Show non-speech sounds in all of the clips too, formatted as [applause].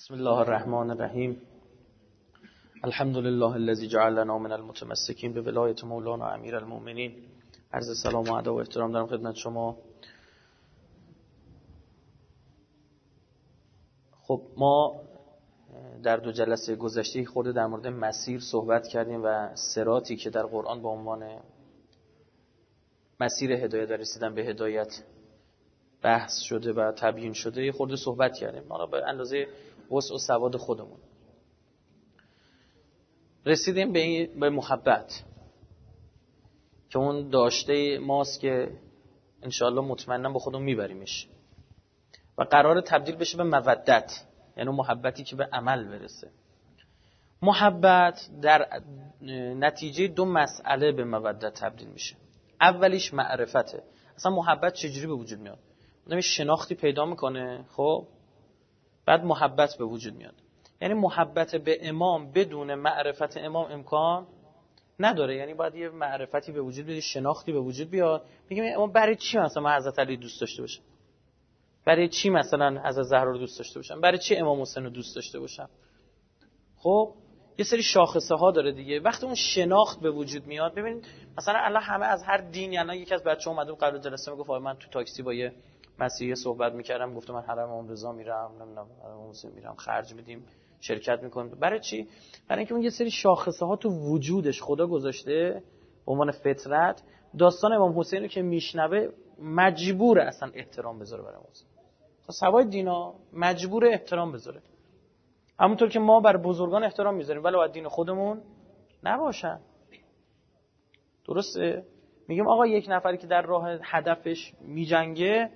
بسم الله الرحمن الرحیم. الحمد لله الذي جعلنا من المتمسكين به مولانا امیر المؤمنین. عرض سلام و ادب و احترام دارم خدمت شما. خب ما در دو جلسه گذشته خورده در مورد مسیر صحبت کردیم و سراتی که در قرآن به عنوان مسیر هدایت و رسیدن به هدایت بحث شده و تبیین شده یه خورده صحبت کردیم. ما به اندازه وسع و سواد خودمون. رسیدیم به, به محبت. که اون داشته ماست که انشاءالله مطمئنا به خودمون میبریمش. و قرار تبدیل بشه به مودت یعنی محبتی که به عمل برسه. محبت در نتیجه دو مسئله به مودت تبدیل میشه. اولیش معرفته. اصلا محبت چجوری به وجود میاد؟ آدم شناختی پیدا می‌کنه خب؟ بعد محبت به وجود میاد. یعنی محبت به امام بدون معرفت امام امکان نداره. یعنی باید یه معرفتی به وجود بیاد شناختی به وجود بیاد. میگیم امام برای چی مثلا من حضرت علی دوست داشته باشم؟ برای چی مثلا حضرت زهرا رو دوست داشته باشم؟ برای چی امام حسین رو دوست داشته باشم؟ خب یه سری شاخصه ها داره دیگه. وقتی اون شناخت به وجود میاد ببینید مثلا الله همه از هر دینی الان یکی از بچه‌ها اومد قبل جلسه می‌گفت من تو تاکسی با یه مسیحی صحبت می‌کردم گفتم من حرم امام رضا میرم نمی‌دونم حرم حسین میرم خرج میدیم شرکت می‌کنم برای چی؟ برای اینکه اون یه سری شاخصه ها تو وجودش خدا گذاشته به عنوان فطرت داستان امام حسین رو که میشنوه مجبور اصلا احترام بذاره برای حسین. تا سوای دینا مجبور احترام بذاره. همونطور که ما بر بزرگان احترام می‌ذاریم ولی باید دین خودمون نباشن درسته؟ میگیم آقا یک نفری که در راه هدفش میجنگه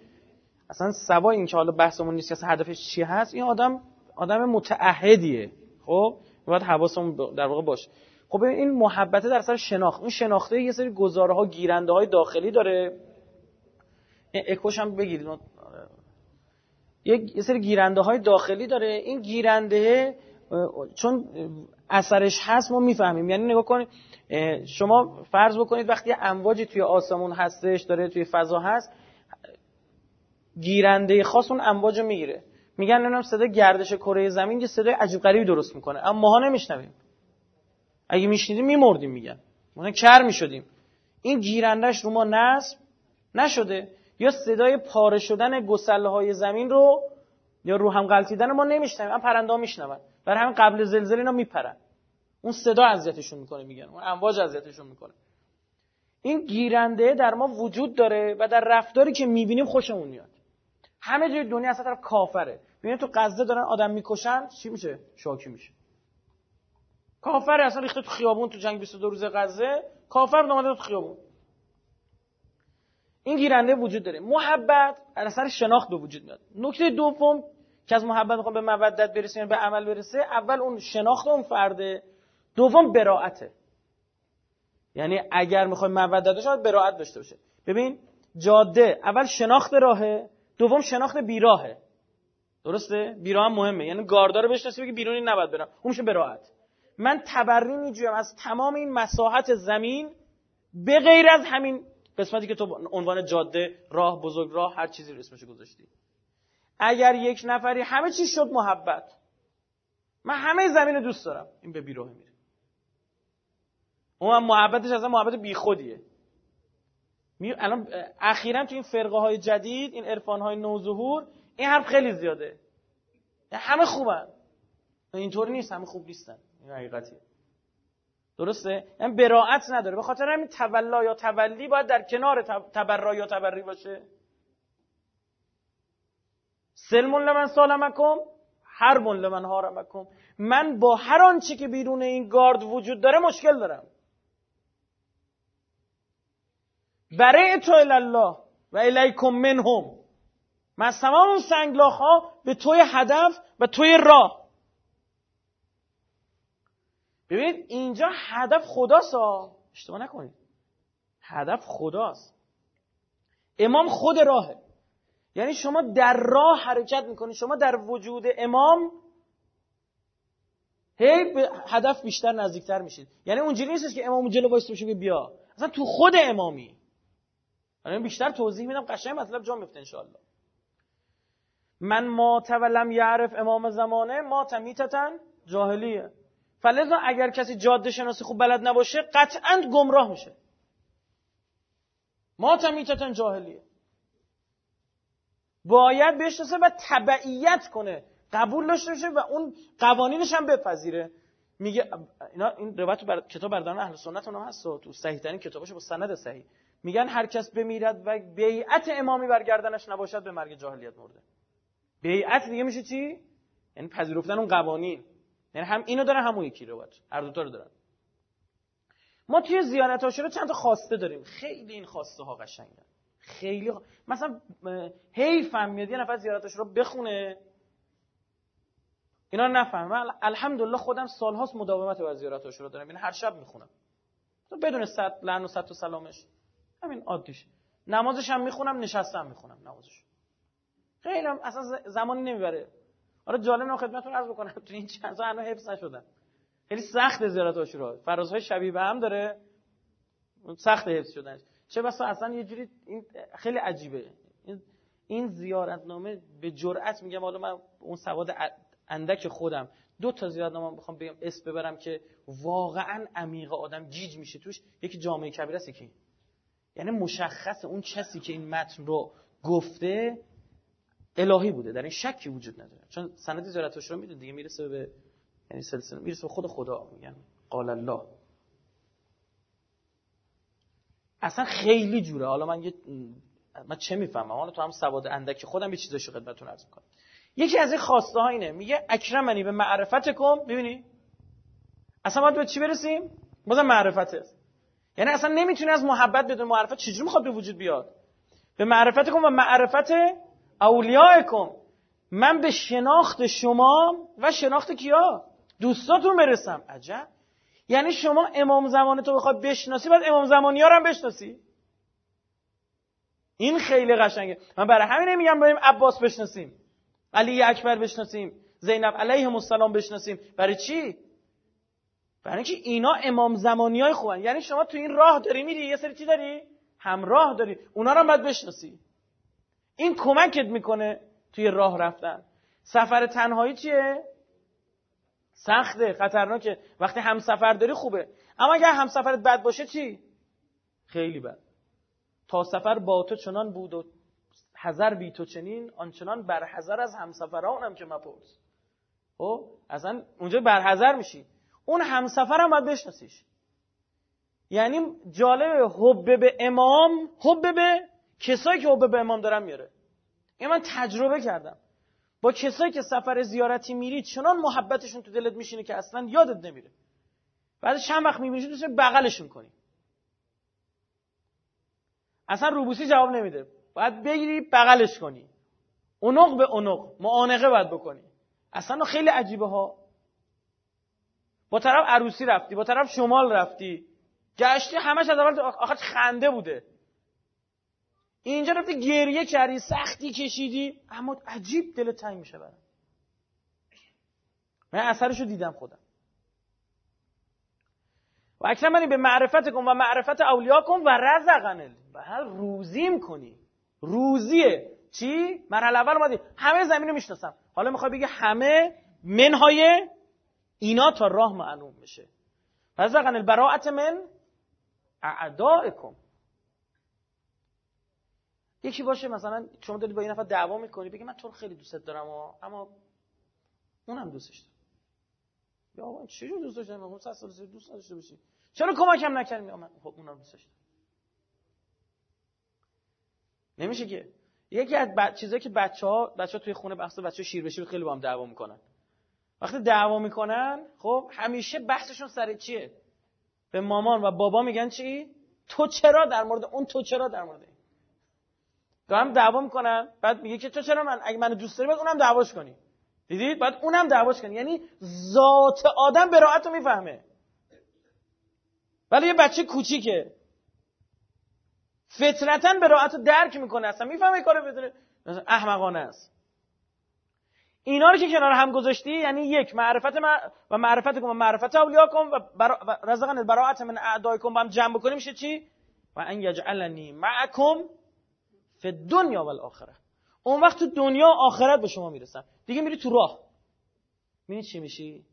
اصلا سوای این که حالا بحثمون نیست که هدفش چی هست این آدم آدم متعهدیه. خب؟ باید حواسمون در واقع باشه. خب این محبته در سر شناخت. اون شناخته یه سری گزاره ها گیرنده های داخلی داره. اکوش هم بگیرید. یه سری گیرنده های داخلی داره. این گیرنده چون اثرش هست ما می‌فهمیم. یعنی نگاه کنید شما فرض بکنید وقتی امواجی توی آسمون هستش داره توی فضا هست گیرنده خاص اون امواج می‌گیره. میگن نمی‌دونم صدای گردش کره زمین یه صدای عجیب غریبی درست می‌کنه. اما ماها نمیشنویم. اگه میشنیدیم میمردیم میگن. ما کر می‌شدیم. این گیرندش رو ما نصب نشده. یا صدای پاره شدن گسله های زمین رو یا رو هم غلطیدن ما نمیشنویم. اما پرنده ها میشنون. برای همین قبل زلزله اینا میپرن. اون صدا اذیتشون می‌کنه میگن. اون امواج اذیتشون می‌کنه. این گیرنده در ما وجود داره و در رفتاری که می‌بینیم خوشمون میاد. همه جای دنیا اصلا طرف کافره. ببین تو غزه دارن آدم می‌کشن چی میشه؟ شاکی میشه. کافر اصلا ریخته تو خیابون تو جنگ 22 روز غزه. کافر اومده تو خیابون. این گیرنده وجود داره. محبت از اثر شناخت به وجود میاد. نکته دوم که از محبت می‌خوام به مودت برسه به عمل برسه اول اون شناخت اون فرده. دوم براعته. یعنی اگر می‌خوای مودت داشته باشه براعت داشته باشه. ببین جاده اول شناخت راهه دوم شناخت بیراهه. درسته؟ بیراه هم مهمه. یعنی گاردار بشناسی بگی بیرونی نباید برم. اون میشه براحت. من تبری میجویم از تمام این مساحت زمین به غیر از همین قسمتی که تو عنوان جاده راه بزرگ راه هر چیزی رو اسمش گذاشتی. اگر یک نفری همه چیز شد محبت. من همه زمین رو دوست دارم. این به بیراه میره. اون محبتش اصلا محبت بیخودیه. الان اخیرا تو این فرقه های جدید این عرفان های نوظهور این حرف خیلی زیاده. همه خوبن. اینطوری نیست همه خوب نیستن. این حقیقتیه. درسته؟ این براعت نداره. به خاطر همین تولا یا تولی باید در کنار تبرا یا تبری باشه. سلمون لمن سالمکم هر من لمن هارمکم من با هر آنچه که بیرون این گارد وجود داره مشکل دارم. برای تو الله و الیکم منهم. من تمام سنگلاخ ها به توی هدف و توی راه. ببینید اینجا هدف خداست. اشتباه نکنید. هدف خداست. امام خود راهه. یعنی شما در راه حرکت می‌کنید. شما در وجود امام هی به هدف بیشتر نزدیکتر میشید. یعنی اونجوری نیست که امام جلو وایسته بشه بیا. اصلا تو خود امامی. من بیشتر توضیح میدم قشنگ مطلب جا میفته ان من ما ولم یعرف امام زمانه ما میتتن جاهلیه. فلذا اگر کسی جاده شناسی خوب بلد نباشه قطعا گمراه میشه. ما میتتن جاهلیه. باید بشناسه و تبعیت کنه. قبول داشته باشه و اون قوانینش هم بپذیره. میگه اینا این روایت بر... کتاب بردان اهل سنت هم هست. تو صحیح ترین کتابش با سند صحیح. میگن هر کس بمیرد و بیعت امامی برگردنش نباشد به مرگ جاهلیت مرده. بیعت دیگه میشه چی؟ یعنی پذیرفتن اون قوانین. یعنی هم اینو داره همون یکی رو هر دو تا رو دارن. ما توی زیارت عاشورا چند تا خواسته داریم. خیلی این خواسته ها قشنگن. خیلی مثلا حیفم میاد یه نفر زیارت عاشورا بخونه. اینا نفهم من الحمدلله خودم سالهاست مداومت با زیارت عاشورا دارم. یعنی هر شب می‌خونم. بدون صد لعن و صد و سلامش. همین عادیش. نمازش هم می‌خونم نشستم می‌خونم نمازش. خیلی هم اصلا زمانی نمی‌بره. حالا جالب نه خدمتتون عرض بکنم تو این چند سال حفظ نشدن خیلی سخت زیارت عاشورا. فرازهای شبیه به هم داره. سخت حفظ شدن چه بسا اصلا یه جوری این خیلی عجیبه. این زیارتنامه به جرأت میگم حالا من اون سواد اندک خودم. دو تا زیارتنامه بخوام بگم اسم ببرم که واقعا عمیق آدم گیج میشه توش. یکی جامعه کبیره است که یعنی مشخص اون کسی که این متن رو گفته الهی بوده. در این شکی وجود نداره. چون سند زیارتش رو میدون دیگه می‌رسه به یعنی سلسله می‌رسه به خود خدا. میگن قال الله. اصلا خیلی جوره. حالا من یه من چه می‌فهمم؟ حالا تو هم سواد اندک خودم یه چیزاشو خدمتتون عرض می‌کنم. یکی از این خواسته ها اینه. میگه اکرمنی به معرفت کن ببینی اصلا باید به چی برسیم؟ بازم معرفت است. یعنی اصلا نمی‌تونی از محبت بدون معرفت چجوری می‌خواد به وجود بیاد؟ به معرفت کن و معرفت اولیاءکم من به شناخت شما و شناخت کیا؟ دوستاتون برسم. عجب. یعنی شما امام زمان تو بخواد بشناسی باید امام زمانی ها رو هم بشناسی. این خیلی قشنگه. من برای همین نمیگم بریم عباس بشناسیم علی اکبر بشناسیم زینب علیه السلام بشناسیم. برای چی؟ برای اینکه اینا امام زمانی های خوبن. یعنی شما تو این راه داری میری یه سری چی داری؟ همراه داری. اونا رو هم باید بشناسی. این کمکت می‌کنه توی راه رفتن. سفر تنهایی چیه؟ سخته خطرناکه. وقتی همسفر داری خوبه. اما اگر همسفرت بد باشه چی؟ خیلی بد. تا سفر با تو چنان بود و حذر بی تو چنین آنچنان بر حذر از همسفرانم که مپرس. خب؟ اصلا اونجا بر حذر میشی. اون همسفر هم باید بشناسیش. یعنی جالب حب به امام حب به کسایی که حب به امام دارن میاره. این من تجربه کردم. با کسایی که سفر زیارتی میری چنان محبتشون تو دلت میشینه که اصلا یادت نمیره. بعد چند وقت می‌بینی دوست بغلشون کنی اصلا روبوسی جواب نمیده. باید بگیری بغلش کنی. اونق به اونق. معانقه باید بکنی. اصلا خیلی عجیبه ها با طرف عروسی رفتی با طرف شمال رفتی. گشتی همش از اول آخر خنده بوده. اینجا رفتی گریه کردی سختی کشیدی. اما عجیب دل تنگ میشه برم من اثرش رو دیدم خودم. و اکرمنی به معرفت کن و معرفت اولیا کن و رزقن. و روزیم کنی. روزیه. چی؟ مرحله اول اومدی. همه زمین رو می‌شناسم. حالا می‌خوای بگی همه منهای اینا تا راه معلوم بشه. رزقن البراعت من اعدائکم. یکی باشه مثلا شما داری با این نفر دعوا می‌کنی بگی من تو خیلی دوستت دارم اما اونم دوستش دارم یا آقا چجور دوست داشتم من سال سال دوست داشته باشی. چرا کمکم نکردی؟ من خب اونم دوستش دارم. نمیشه که. یکی از ب... چیزایی که بچه ها بچه ها توی خونه بحث بچه شیر بشیر خیلی با هم دعوا می‌کنن. وقتی دعوا می‌کنن خب همیشه بحثشون سر چیه؟ به مامان و بابا میگن چی؟ تو چرا در مورد اون تو چرا در مورد هم دعوا می‌کنن بعد میگه که تو چرا من اگه منو دوست داری باید اونم دعواش کنی. دیدید؟ بعد اونم دعواش کنی. یعنی ذات آدم براعت رو می‌فهمه. ولی یه بچه کوچیکه. فطرتا براعت رو درک می‌کنه اصلا می‌فهمه کارو بدونه احمقانه است. اینا رو که کنار هم گذاشتی یعنی یک معرفت و معرفت کن و معرفت اولیا کن و, برا... رزقن براعت من اعدای کن با هم جمع بکنیم میشه چی؟ و ان یجعلنی معکم فی دنیا و الاخره. اون وقت تو دنیا آخرت به شما می‌رسن. دیگه میری تو راه. میری چی میشی؟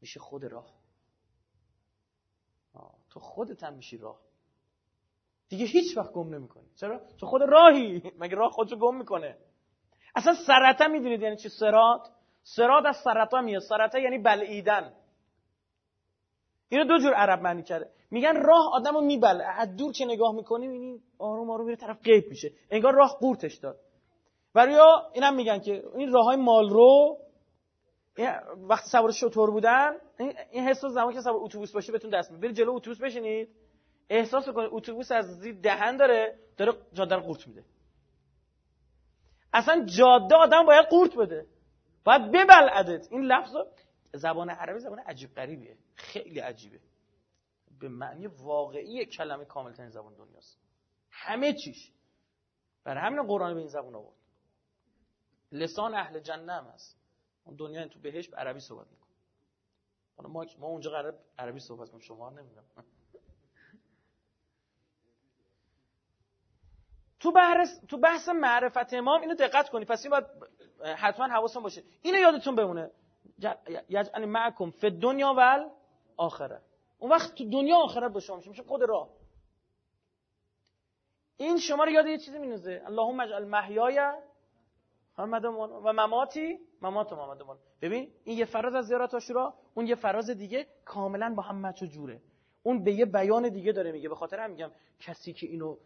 میشه خود راه. تو خودت هم میشی راه. دیگه هیچ وقت گم نمی‌کنی. چرا؟ تو خود راهی. [laughs] مگه راه خودشو گم می‌کنه؟ اصلا سرطه می‌دونید یعنی چی؟ سرات سرات از سرطه میاد. سرطه یعنی بلعیدن. اینو دو جور عرب معنی کرده. میگن راه آدمو میبله. از دور که نگاه می‌کنی می‌بینی آروم آروم میره طرف قیب میشه. انگار راه قورتش داد. برای اینم میگن که این راه های مال رو وقتی سوار شطور بودن این حس زمان که سوار اتوبوس باشه بهتون دست میده. جلو اتوبوس بشینید. احساس کنید اتوبوس از زیر دهن داره داره جاده قورت میده. اصلا جاده آدم باید قورت بده. باید ببلعدت. این لفظ زبان عربی زبان عجیب غریبیه. خیلی عجیبه. به معنی واقعی کلمه کامل ترین زبان دنیاست. همه چیش. برای همین قرآن به این زبان آورد. لسان اهل جنه هم هست. اون دنیا تو بهش به عربی صحبت می‌کنه. ما ما اونجا قرار عربی صحبت کنیم. شما نمی‌دونم. تو بحث تو بحث معرفت امام اینو دقت کنید پس این باید حتما حواستون باشه. اینو یادتون بمونه. یجعل معکم فی دنیا و آخره اون وقت تو دنیا آخرت با شما میشه. خود راه. این شما رو یاد یه چیزی مینوزه. اللهم اجعل محیای محمد و مماتی. ممات محمد ببین این یه فراز از زیارت عاشورا اون یه فراز دیگه کاملا با هم مچ و جوره. اون به یه بیان دیگه داره میگه. به خاطر هم میگم کسی که اینو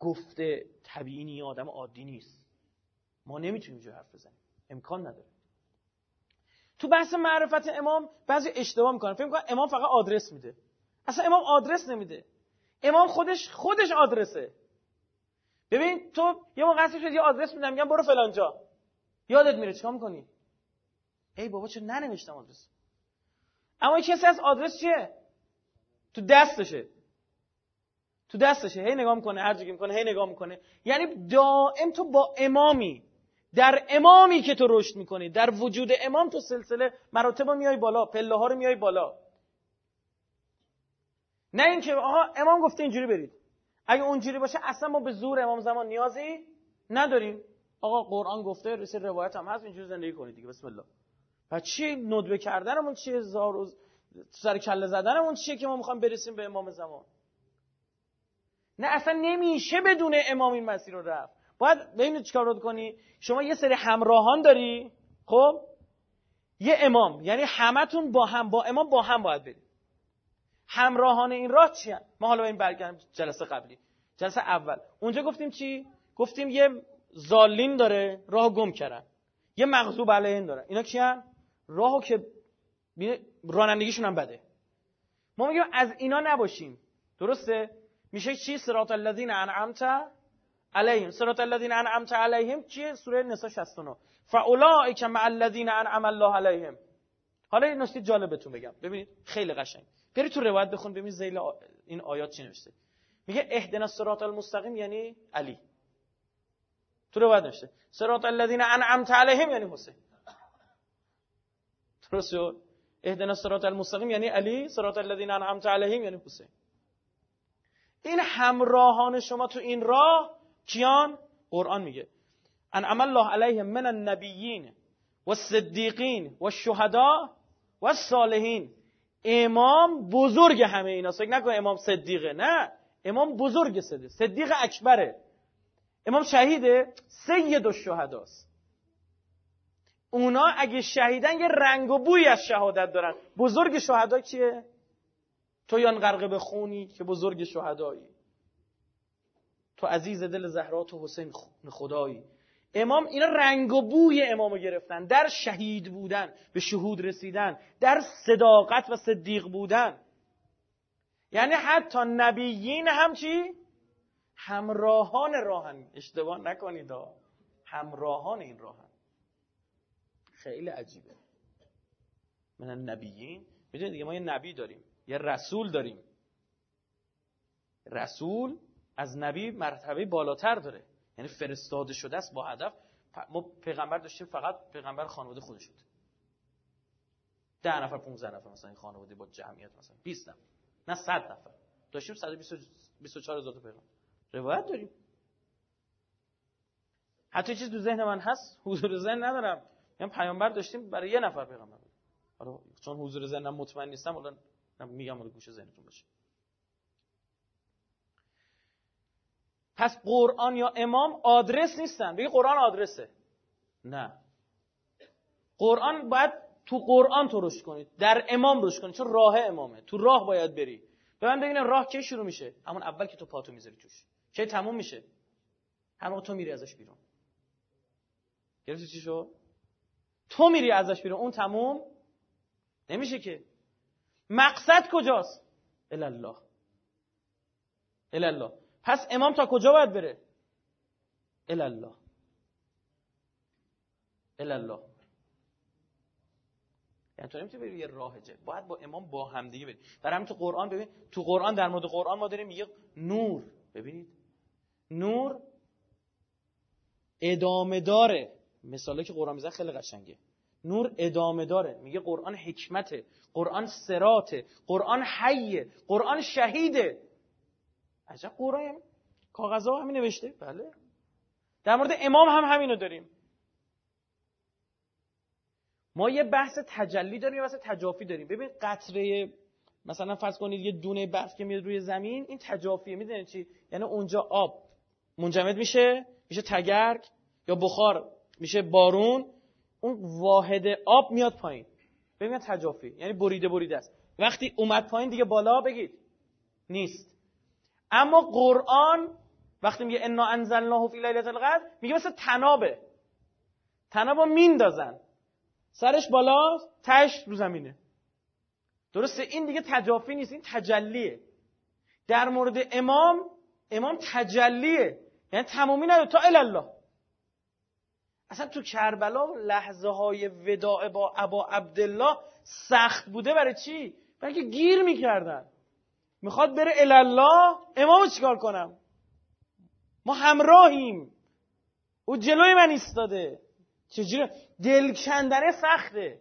گفته طبیعی آدم عادی نیست. ما نمی‌تونیم جو حرف بزنیم. امکان نداره. تو بحث معرفت امام بعضی اشتباه می‌کنن. فکر می‌کنن امام فقط آدرس میده. اصلا امام آدرس نمیده. امام خودش خودش آدرسه. ببین تو یه موقع شد یه آدرس میدم میگم برو فلان جا. یادت میره چیکار می‌کنی؟ ای بابا چه ننوشتم آدرس؟ اما کسی از آدرس چیه؟ تو دستشه. تو دستشه هی نگاه می‌کنه هر جایی می‌کنه هی نگاه می‌کنه. یعنی دائم تو با امامی. در امامی که تو رشد می‌کنی در وجود امام تو سلسله مراتب میای بالا پله ها رو میای بالا. نه اینکه آها امام گفته اینجوری برید. اگه اونجوری باشه اصلا ما به زور امام زمان نیازی نداریم. آقا قرآن گفته رسید روایت هم هست اینجوری زندگی کنید دیگه بسم الله. و چی؟ ندبه کردنمون چیه؟ زار سر کله زدنمون چیه که ما می‌خوایم برسیم به امام زمان؟ نه اصلا نمیشه بدون امام این مسیر رو رفت. باید ببینید چیکار رو کنی؟ شما یه سری همراهان داری خب؟ یه امام یعنی همتون با هم با امام با هم باید برید. همراهان این راه چی؟ ما حالا این برگردیم جلسه قبلی. جلسه اول. اونجا گفتیم چی؟ گفتیم یه زالین داره راه گم کردن. یه مغضوب علیهن داره. اینا کی هم؟ راهو که رانندگیشون هم بده. ما میگیم از اینا نباشیم. درسته؟ میشه چی؟ صراط الذین انعمت علیهم. صراط الذین انعمت علیهم چیه؟ سوره نساء 69 فاولئک مع الذین انعم الله علیهم. حالا این نکته جالبتون بگم. ببینید خیلی قشنگ. برید تو روایت بخون ببینید زیل این آیات چی نوشته. میگه اهدنا الصراط المستقیم یعنی علی. تو روایت نوشته. صراط الذین انعمت علیهم یعنی حسین. درست شد؟ اهدنا الصراط المستقیم یعنی علی. صراط الذین انعمت علیهم یعنی حسین. این همراهان شما تو این راه کیان؟ قرآن میگه. ان الله علیهم من النبیین و صدیقین و شهدا و صالحین. امام بزرگ همه اینا فکر نکن امام صدیقه. نه امام بزرگ صدیق. صدیق اکبره. امام شهیده سید الشهداست. اونا اگه شهیدن یه رنگ و بوی از شهادت دارن. بزرگ شهدا کیه؟ تو یان غرق به خونی که بزرگ شهدایی. تو عزیز دل زهرا تو حسین خدایی. امام اینا رنگ و بوی امامو گرفتن در شهید بودن به شهود رسیدن در صداقت و صدیق بودن. یعنی حتی نبیین هم چی؟ همراهان راهن. اشتباه نکنید همراهان این راهن. خیلی عجیبه. من نبیین. می‌دونید دیگه ما یه نبی داریم. یه رسول داریم. رسول از نبی مرتبه بالاتر داره. یعنی فرستاده شده است با هدف. ما پیغمبر داشتیم فقط پیغمبر خانواده خودش شد ده نفر 15 نفر مثلا این خانواده با جمعیت مثلا. 20 نفر. نه 100 نفر. داشتیم 124 هزار تا پیغمبر. روایت داریم. حتی چیز تو ذهن من هست حضور ذهن ندارم. میگم پیامبر داشتیم برای یه نفر پیغمبر. حالا چون حضور ذهنم مطمئن نیستم حالا میگم حالا گوش ذهنتون باشه پس قرآن یا امام آدرس نیستن. بگی قرآن آدرسه. نه. قرآن باید تو قرآن تو رشد کنید در امام رشد کنید چون راه امامه. تو راه باید بری. به من ببینم راه کی شروع میشه؟ همون اول که تو پاتو می‌ذاری توش. کی تموم میشه؟ همون تو میری ازش بیرون. گرفتی چی شو تو میری ازش بیرون. اون تموم نمیشه که. مقصد کجاست؟ الله الله پس امام تا کجا باید بره؟ الله الله یعنی تو نمی‌تونی بری یه راه جه باید با امام با همدیگه بری در همین تو قرآن ببین تو قرآن در مورد قرآن ما داریم یه نور. ببینید. نور ادامه داره. مثالی که قرآن میزن خیلی قشنگه. نور ادامه داره. میگه قرآن حکمته قرآن سراته قرآن حیه قرآن شهیده. عجب قرآن کاغذها همین نوشته. بله. در مورد امام هم همینو داریم. ما یه بحث تجلی داریم یه بحث تجافی داریم. ببین قطره مثلا فرض کنید یه دونه برف که میاد روی زمین این تجافیه. می‌دونید چی؟ یعنی اونجا آب. منجمد میشه؟ میشه تگرگ یا بخار. میشه بارون. اون واحد آب میاد پایین. ببین تجافی. یعنی بریده بریده است. وقتی اومد پایین دیگه بالا بگید. نیست. اما قرآن وقتی میگه انا انزلناه فی لیلة القدر میگه مثل تنابه. تنابو میندازن. سرش بالا تش رو زمینه. درسته؟ این دیگه تجافی نیست. این تجلیه. در مورد امام امام تجلیه. یعنی تمامی نداره. تا الله اصلا تو کربلا لحظه های وداع با ابا عبدالله سخت بوده برای چی؟ برای که گیر می‌کردن. می‌خواد بره الله امامو چیکار کنم؟ ما همراهیم. او جلوی من ایستاده. چجوری؟ دل کندنه سخته.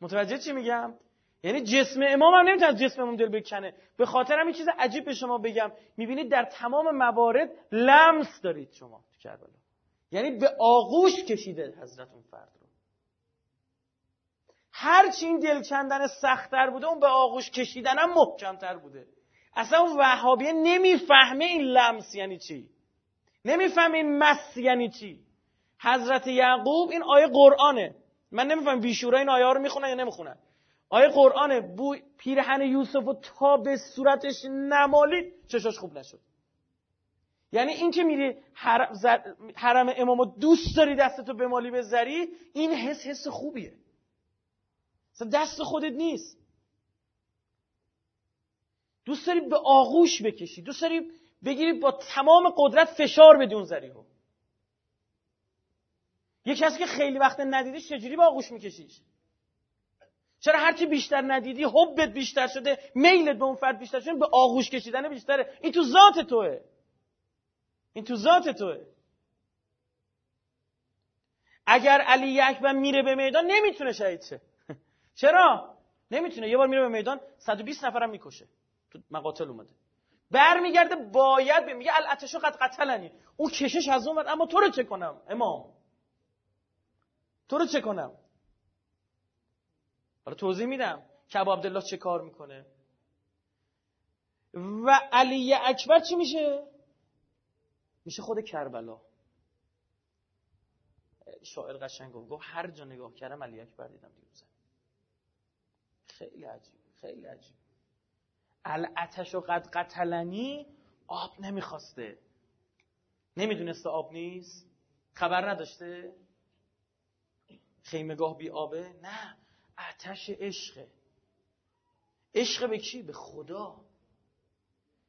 متوجه چی میگم؟ یعنی جسم امام هم نمی‌تونه جسم امام دل بکنه. به خاطر هم چیز عجیب به شما بگم. می‌بینید در تمام موارد لمس دارید شما تو کربلا. یعنی به آغوش کشیده حضرت اون فرد رو. هرچی این دل کندن سختتر بوده اون به آغوش کشیدن هم محکمتر بوده. اصلا اون وهابیه نمی‌فهمه این لمس یعنی چی. نمی‌فهمه این مس یعنی چی. حضرت یعقوب این آیه قرآنه. من نمیفهم بیشورا این آیه رو می‌خونن یا نمی‌خونن. آیه قرآنه بو پیرهن یوسف و تا به صورتش نمالید چشاش خوب نشد. یعنی این که میری حرم امامو دوست داری دستتو به مالی بذاری این حس حس خوبیه. دست خودت نیست. دوست داری به آغوش بکشی. دوست داری بگیری با تمام قدرت فشار بدی اون زریحو یه کسی که خیلی وقت ندیدیش چجوری با آغوش میکشیش؟ چرا هرچی بیشتر ندیدی حبت بیشتر شده میلت به اون فرد بیشتر شده به آغوش کشیدن بیشتره. این تو ذات توه. این تو ذات توه. اگر علی اکبر میره به میدان نمی‌تونه شهید شه. [laughs] چرا؟ نمی‌تونه. یه بار میره به میدان 120 نفرم می‌کشه. تو مقاتل اومده. برمیگرده باید میگه الاتشو قد قتلنی. اون کشش از اون اما تو رو چه کنم امام؟ تو رو چه کنم؟ حالا توضیح میدم که عبدالله چه کار می‌کنه. و علی اکبر چی میشه؟ میشه خود کربلا. شاعر قشنگ گفت. گفت هر جا نگاه کردم علی اکبر دیدم دیروزه خیلی عجیب خیلی عجیب. الاتش و قد قتلنی آب نمی‌خواسته. نمی‌دونسته آب نیست؟ خبر نداشته؟ خیمگاه بی آبه؟ نه. آتش عشقه. عشق به کی؟ به خدا.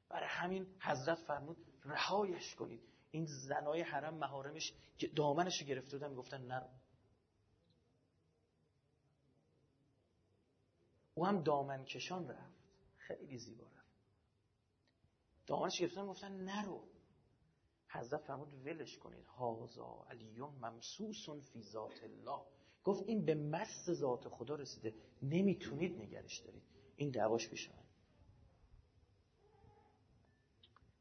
برای همین حضرت فرمود رهایش کنید. این زنای حرم مهارمش دامنش گرفته بودن می‌گفتن نرو. او هم دامن کشان رفت. خیلی زیبا رفت. دامنش گرفتن می‌گفتن نرو. حضرت فرمود ولش کنید. هازا علیون ممسوسون فی ذات الله. گفت این به مست ذات خدا رسیده. نمی‌تونید نگرش دارید. این دعواش پیش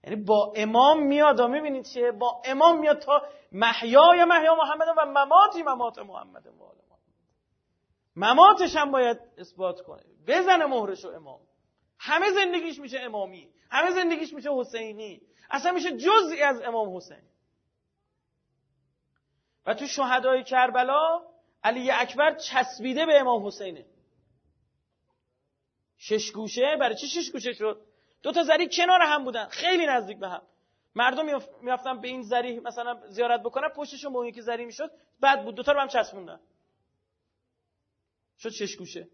یعنی با امام میاد و می‌بینید چیه؟ با امام میاد تا محیای محیا محمد و مماتی ممات محمد و مماتش هم باید اثبات کنه. بزنه مهرش و امام. همه زندگیش میشه امامی. همه زندگیش میشه حسینی. اصلا میشه جزئی از امام حسین. و تو شهدای کربلا علی اکبر چسبیده به امام حسینه. شش گوشه. برای چی شش گوشه شد؟ دو تا زری کنار هم بودن. خیلی نزدیک به هم. مردم میافتن به این زری مثلا زیارت بکنن پشتشون به اون یکی زری می‌شد بعد بود. دو تا رو هم چسبوندن. شد شش گوشه.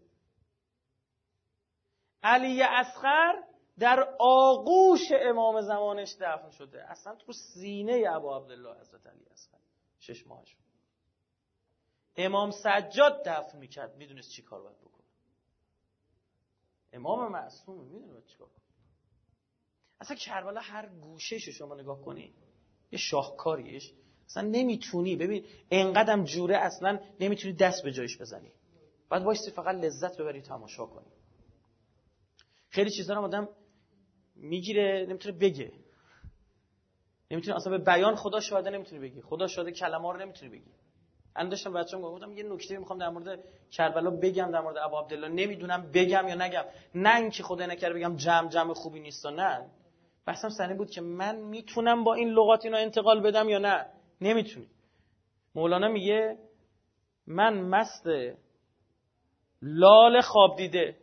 علی اصغر در آغوش امام زمانش دفن شده. اصلا تو سینه ابو عبدالله حضرت علی اصغر. شش ماهش امام سجاد دفن می‌کرد. می‌دونست چی کار باید بکنه. امام معصوم می‌دونه چی کار اصلا کربلا هر گوشهش شما نگاه کنی یه شاهکاریش. اصلا نمی‌تونی. ببین انقدرم جوره اصلا نمی‌تونی دست به جایش بزنی. باید وایسی فقط لذت ببری تماشا کنی. خیلی چیزا رو آدم می‌گیره نمی‌تونه بگه. نمی‌تونه اصلا به بیان خدا شاهده نمی‌تونه بگی خدا شاهده کلمه رو نمی‌تونه بگی من داشتم بچه‌م گفتم یه نکته می‌خوام در مورد کربلا بگم در مورد ابو عبدالله نمی‌دونم بگم یا نگم. نه اینکه خدا نکرده بگم جمع جمع خوبی نیست نه. بحثم سنی بود که من می‌تونم با این لغات اینو انتقال بدم یا نه؟ نمی‌تونی. مولانا میگه من مست لال خواب دیده.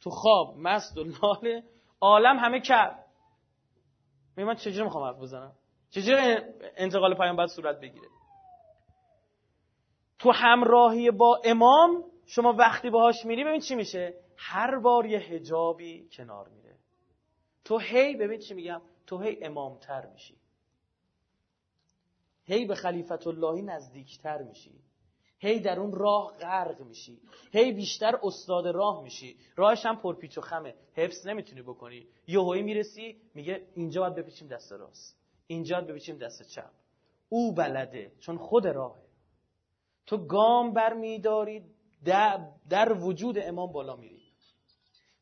تو خواب مست و لال عالم همه کرد من چجوری می‌خوام حرف بزنم؟ چجوری انتقال پیام باید صورت بگیره؟ تو همراهی با امام شما وقتی باهاش میری ببین چی میشه؟ هر بار یه هجابی کنار میره تو هی ببین چی میگم تو هی امامتر میشی. هی به خلیفت اللهی نزدیکتر میشی. هی در اون راه غرق میشی. هی بیشتر استاد راه میشی. راهش هم پرپیچ و خمه. حفظ نمی‌تونی بکنی. یهویی می‌رسی میگه اینجا باید بپیچیم دست راست. اینجا باید بپیچیم دست چپ. او بلده چون خود راهه. تو گام بر میداری در وجود امام بالا میری.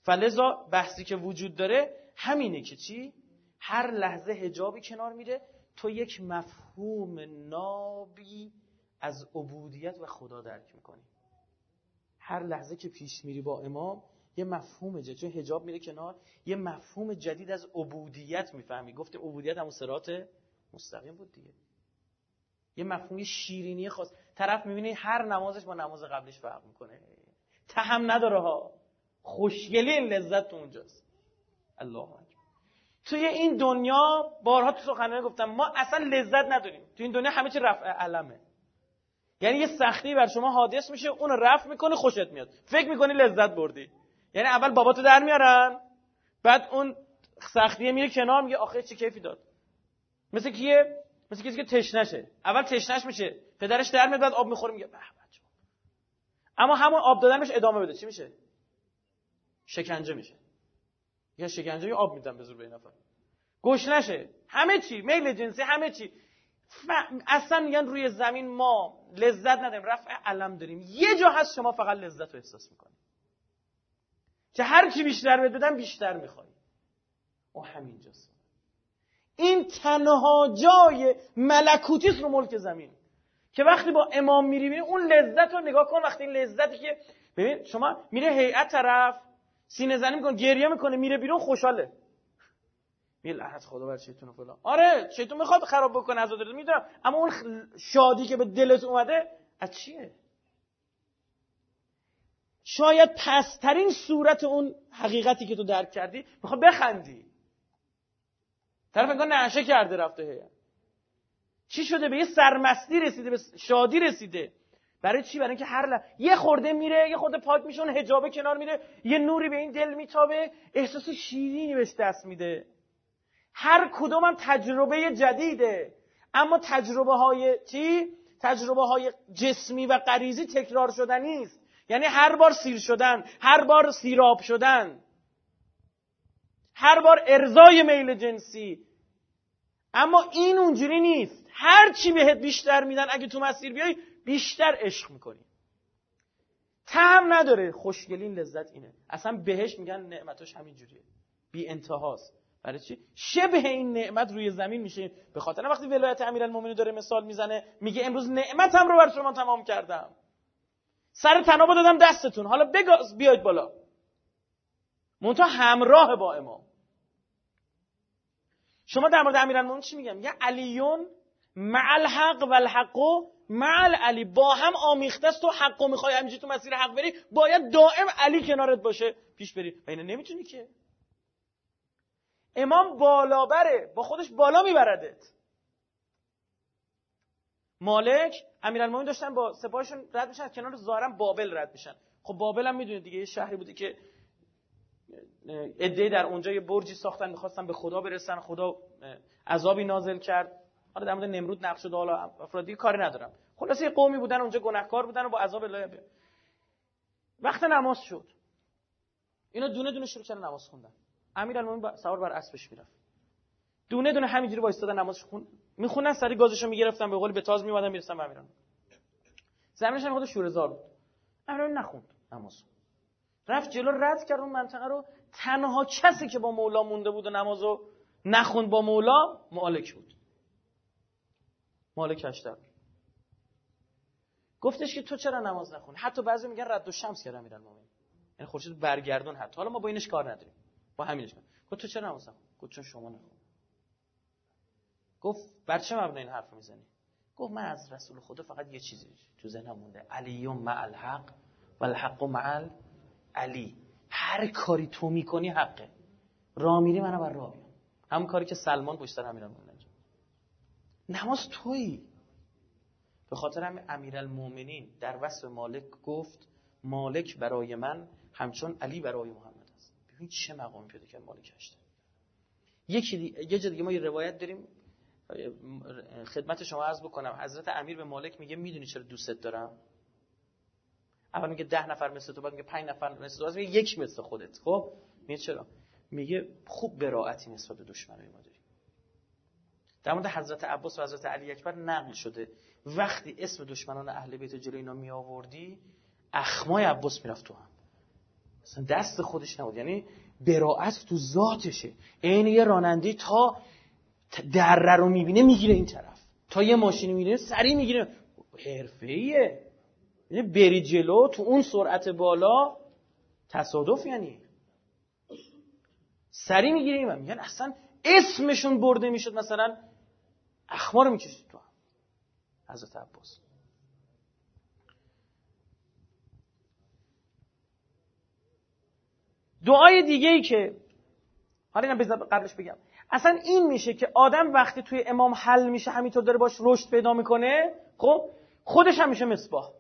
فلذا بحثی که وجود داره همینه که چی؟ هر لحظه هجابی کنار میره. تو یک مفهوم نابی از عبودیت و خدا درک می‌کنی. هر لحظه که پیش میری با امام یه مفهوم جدید چون حجاب میره کنار یه مفهوم جدید از عبودیت می‌فهمی. گفته عبودیت همون صراط مستقیم بود دیگه. یه مفهوم شیرینی خاص. طرف می‌بینی هر نمازش با نماز قبلش فرق می‌کنه. تهم نداره ها. خوشگلی لذت تو اونجاست. الله توی این دنیا بارها تو سخنرانی گفتم ما اصلا لذت نداریم. تو این دنیا همه چی رفع علمه. یعنی یه سختی بر شما حادث میشه اون رفع می‌کنه خوشت میاد. فکر می‌کنی لذت بردی. یعنی اول باباتو در میارن بعد اون سختیه میره کنار میگه آخه چه کیفی داد. مثل کیه مثل کسی که تشنشه اول تشنش میشه پدرش در میاد بعد آب می‌خوره میگه به اما همون آب دادنش ادامه بده. چی میشه؟ شکنجه میشه. یا شکنجه یا آب میدن به زور به این نفر. گوش نشه. همه چی میل جنسی همه چی. اصلا میگن روی زمین ما لذت نداریم. رفع علم داریم. یه جا هست شما فقط لذت رو احساس می‌کنید که هر کی بیشتر بدن بیشتر می‌خوای. او همینجاست. این تنها جای ملکوتی رو ملک زمین. که وقتی با امام میری اون لذت رو نگاه کن. وقتی این لذتی که ببین شما میره هیئت طرف سینه زنی می‌کنه گریه می‌کنه میره بیرون خوشحاله. میگه لعنت خدا بر شیطون فلان. آره شیطون می‌خواد خراب بکنه از می‌دونم. اما اون شادی که به دلت اومده از چیه؟ شاید پسترین صورت اون حقیقتی که تو درک کردی می‌خواد بخندی. طرف انگار نعشه کرده رفته هیئت چی شده؟ به یه سرمستی رسیده به شادی رسیده. برای چی؟ برای اینکه هر یه خورده میره یه خورده پاک میشه اون حجابه کنار میره یه نوری به این دل میتابه احساس شیرینی بهش دست میده. هر کدوم هم تجربه جدیده. اما تجربه های چی؟ تجربه های جسمی و غریزی تکرار شدن نیست. یعنی هر بار سیر شدن هر بار سیراب شدن. هر بار ارزای میل جنسی. اما این اونجوری نیست. هر چی بهت بیشتر میدن اگه تو مسیر بیای بیشتر عشق می‌کنی. تم نداره خوشگلین لذت اینه. اصلا بهش میگن نعمتش همین جوریه بی انتهاست. برای چی؟ شبه این نعمت روی زمین میشه. به خاطر وقتی ولایت امیرالمومنین داره مثال می‌زنه میگه امروز نعمتم رو بر شما تمام کردم. سر تنابو دادم دستتون. حالا بگاز بیاید بالا. منتها همراه با امام. شما در مورد امیرالمومنین چی میگم؟ یه علیون مع الحق و الحق مع علی با هم آمیخته است تو حق و می‌خوای همینجوری تو مسیر حق بری باید دائم علی کنارت باشه. پیش بری. و اینو نمی‌تونی که. امام بالا بره با خودش بالا میبردت. مالک امیرالمومنین داشتن با سپاهشون رد میشن کنار ظاهرا بابل رد میشن. خب بابل هم می‌دونید دیگه یه شهری بوده که ادعی در اونجا یه برجی ساختن می‌خواستن به خدا برسن خدا عذابی نازل کرد. حالا در مورد نمرود نقش و حالا افرادی کاری ندارم. خلاصه قومی بودن اونجا گناهکار بودن و با عذاب الهی وقت نماز شد. اینا دونه دونه شروع کردن نماز خوندن. امیرالمومنین سوار بر اسبش می‌رفت. دونه دونه همینجوری وایستادن نماز خون می‌خونن سری گازشو می‌گرفتن به قول به تاز میومدن می‌رسن به امیران. زمینش هم خود شورزار بود. امیران نخوند نماز. رفت جلو رد کرد اون منطقه رو. تنها کسی که با مولا مونده بود و نمازو نخوند با مولا مالک بود. مالک اشتر گفتش که تو چرا نماز نخونی؟ حتی بعضی میگن رد و شمس کرد امیرالمومنین یعنی خورشید برگردون حتی. حالا ما با اینش کار نداریم. با همینش کار. گفت تو چرا نماز نخونی؟ گفت چون شما نخون گفت بر چه مبنا این حرف می‌زنی؟ گفت من از رسول خدا فقط یه چیزی تو ذهنم مونده. علی مع الحق و الحق مع علی. هر کاری تو می‌کنی حقه. راه میری منو بر راه هم کاری که سلمان پشت سر امیرالمومنین نماز تویی. به خاطر هم امیرالمومنین در وصف مالک گفت مالک برای من همچون علی برای محمد است. ببین چه مقام پیدا کرد مالک هشته. یکی دی... یه جا دیگه ما یه روایت داریم. خدمت شما عرض بکنم. حضرت امیر به مالک میگه می‌دونی چرا دوستت دارم؟ اول میگه ده نفر مثل تو بعد میگه پنج نفر مثل تو میگه یک مثل خودت. خب؟ میگه چرا؟ میگه خوب براعتی نسبت به دشمنای ما داری. در مورد حضرت عباس و حضرت علی اکبر نقل شده. وقتی اسم دشمنان اهل بیت جلو اینا می آوردی اخمای عباس می‌رفت تو هم. مثلا دست خودش نبود. یعنی براعت تو ذاتشه. عین یه راننده تا دره رو می‌بینه می‌گیره این طرف. تا یه ماشینی می‌بینه سری می‌گیره. حرفه‌ایه. یعنی بری جلو تو اون سرعت بالا. تصادف یعنی. سری می‌گیره میگن اصلا اسمشون برده می‌شد مثلا اخبار می‌کشید تو هم. حضرت عباس. دعای دیگه ای که حالا اینا قبلش بگم. اصلا این میشه که آدم وقتی توی امام حل میشه همینطور داره باش رشد پیدا می‌کنه خب خودش هم میشه مصباح.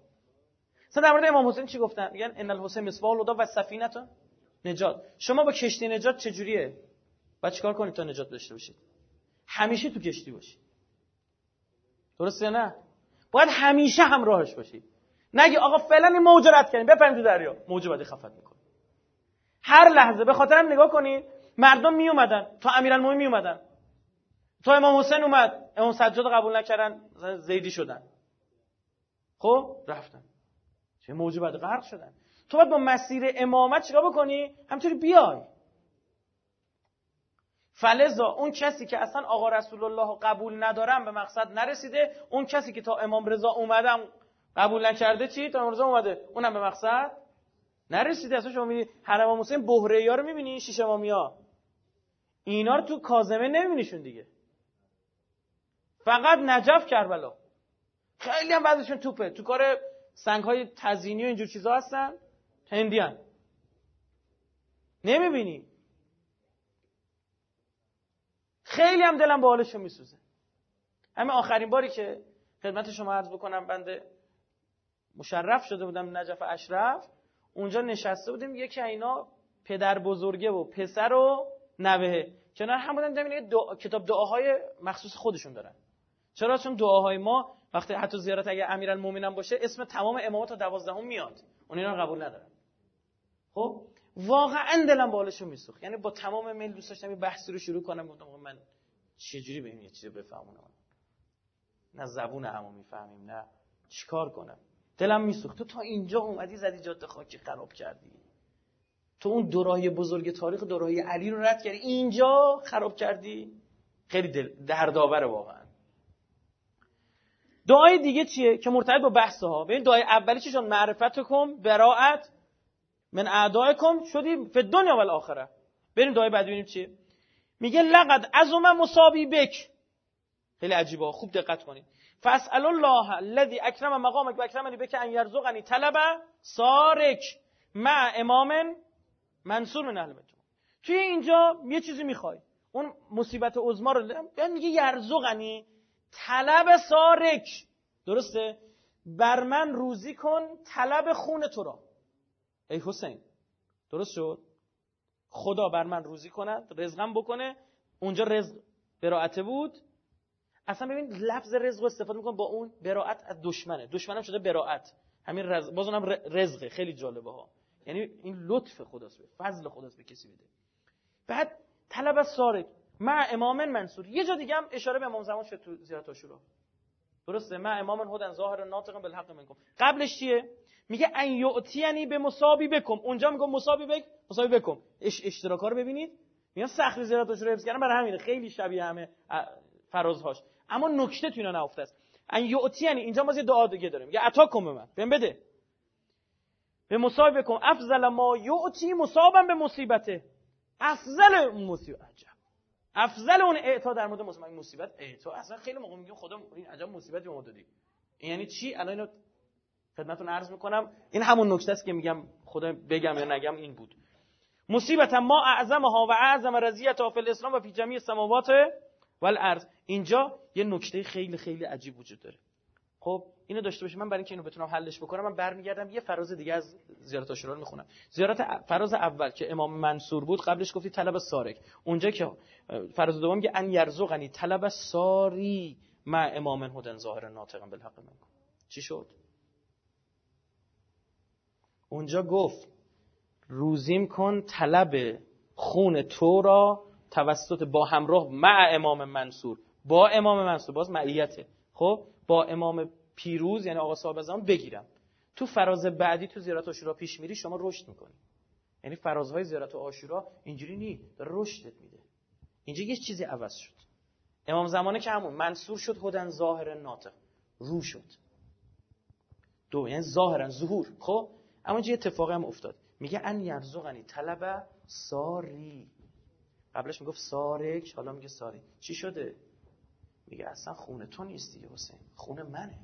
مثلا در مورد امام حسین چی گفتن؟ میگن ان الحسین مصباح الهدى و سفینه نجات. شما با کشتی نجات چجوریه؟ بعد چیکار کنید تا نجات داشته باشید؟ همیشه تو کشتی باشید. درسته نه؟ باید همیشه همراهش باشید نگی آقا فعلا این موج رد کنیم بپریم تو دریا. موج بعدی خفت می‌کنه هر لحظه به خاطر هم نگاه کنید مردم می اومدن تا امیرالمومنین می اومدن تا امام حسین اومد. امام سجاد قبول نکردن زیدی شدن. خب؟ رفتن. چه موج بعد غرق شدن. تو باید با مسیر امامت چیکار بکنی؟ همطوری بیای. فلزا اون کسی که اصلا آقا رسول الله قبول ندارم به مقصد نرسیده. اون کسی که تا امام رضا اومدم قبول نکرده چی؟ تا امام رضا اومده. اونم به مقصد نرسیده. اصلا شما می‌بینی امام حسین بهره ها رو می‌بینی؟ شیش امامی ها. اینا رو تو کازمه نمیبینیشون دیگه. فقط نجف کربلا. خیلی هم بعضیشون توپه. تو کار سنگ های تزینی و اینجور چیزا هستن. هندیان. نمی‌بینی. خیلی هم دلم به میسوزه. همین آخرین باری که خدمت شما عرض بکنم بنده مشرف شده بودم نجف اشرف. اونجا نشسته بودیم یکی اینا پدر بزرگه و پسر و نوهه کنار هم بودن دعا... کتاب دعاهای مخصوص خودشون دارن. چرا؟ چون دعاهای ما وقتی حتی زیارت اگه امیرالمومنین باشه اسم تمام امامات تا دوازدهم میاد. اون اینا قبول ندارن. خب؟ واقعا دلم بالشو میسوخت. یعنی با تمام میل دوست داشتم بحثی رو شروع کنم گفتم من چجوری به این یه چیزی بفهمونم؟ نه زبون همو می‌فهمیم نه چیکار کنم؟ دلم میسوخت. تو تا اینجا اومدی زدی جاده خاکی خراب کردی. تو اون دوراهی بزرگ تاریخ دوراهی علی رو رد کردی. اینجا خراب کردی؟ خیلی دل دردآور واقعا. دعای دیگه چیه؟ که مرتبط با بحث ها ببین دعای اولی چیه معرفت کن براعت من اعدائکم شدی فی دنیا و الاخره. بریم دعای بعدی ببینیم چیه. میگه لقد ازم مصابی بک. خیلی عجیبه. خوب دقت کنید. فاسال الله الذي اکرم مقامک و اکرمنی بک ان یرزقنی طلب سارک مع امام منصور من اهل توی اینجا یه چیزی می‌خوای. اون مصیبت عظما رو میگه یرزقنی طلب سارک. درسته؟ بر من روزی کن طلب خون تو را. ای حسین درست شد؟ خدا بر من روزی کند رزقم بکنه. اونجا رزق براعته بود. اصلا ببین لفظ رزق استفاده می‌کنه با اون براعت از دشمنه. دشمنم شده براعت. همین رزق باز اونم رزقه. خیلی جالبه ها. یعنی این لطف خداست به فضل خداست به کسی بده. بعد طلب از سارک مع امام منصور. یه جا دیگه هم اشاره به امام زمان شد تو زیارت عاشورا درسته مع امام هدن ظاهر ناطق بالحق منکم. قبلش چیه؟ میگه ان یعطینی به مصابی بکم. اونجا میگه مصابی بک مصابی بکم. اش اشتراکا رو ببینید. میگن سخت زیارت عاشورا حفظ کردن. برای همینه. خیلی شبیه همه فرازهاش. اما نکته تو اینا نهفته است. ان یعطینی اینجا ما یه دعا دیگه داریم. میگه عطا کن به من. بهم بده. به مصابی بکم. افضل ما یعطی مصابا به مصیبته. افضل مصیبت. افضل اون اعطا در مورد مصیبت اعطا. اصلا خیلی موقع میگیم خدا این عجب مصیبتی به ما دادی. یعنی چی؟ الان اینو خدمتتون عرض می‌کنم. این همون نکته است که میگم خدا بگم یا نگم این بود. مصیبت ما اعظمها و اعظم رضیت فی الاسلام و فی جمعی السماوات و الارض اینجا یه نکته خیلی خیلی عجیب وجود داره. خب اینو داشته باشیم من برای اینکه اینو بتونم حلش بکنم من برمیگردم یه فراز دیگه از زیارت عاشورا رو می‌خونم. زیارت فراز اول که امام منصور بود قبلش گفتی طلب سارک اونجا که فراز دوم میگه ان یرزقنی طلب ساری مع امام هدن ظاهر ناطقا بالحق من. چی شد؟ اونجا گفت روزیم کن طلب خون تو را توسط با همراه مع امام منصور. با امام منصور باز معیته. خب؟ با امام پیروز یعنی آقا صاحب زمان بگیرم. تو فراز بعدی تو زیارت عاشورا پیش میری شما رشد می‌کنی. یعنی فرازهای زیارت عاشورا اینجوری نی داره رشدت میده. اینجا یه چیزی عوض شد. امام زمانه که همون منصور شد هدن ظاهر ناطق. رو شد. دو یعنی ظاهرا ظهور. خب؟ اما اینجا اتفاقی هم افتاد. میگه ان یرزقنی طلب ساری. قبلش می‌گفت سارک حالا میگه ساری. چی شده؟ میگه اصلا خونه تو نیست دیگه حسین. خونه منه.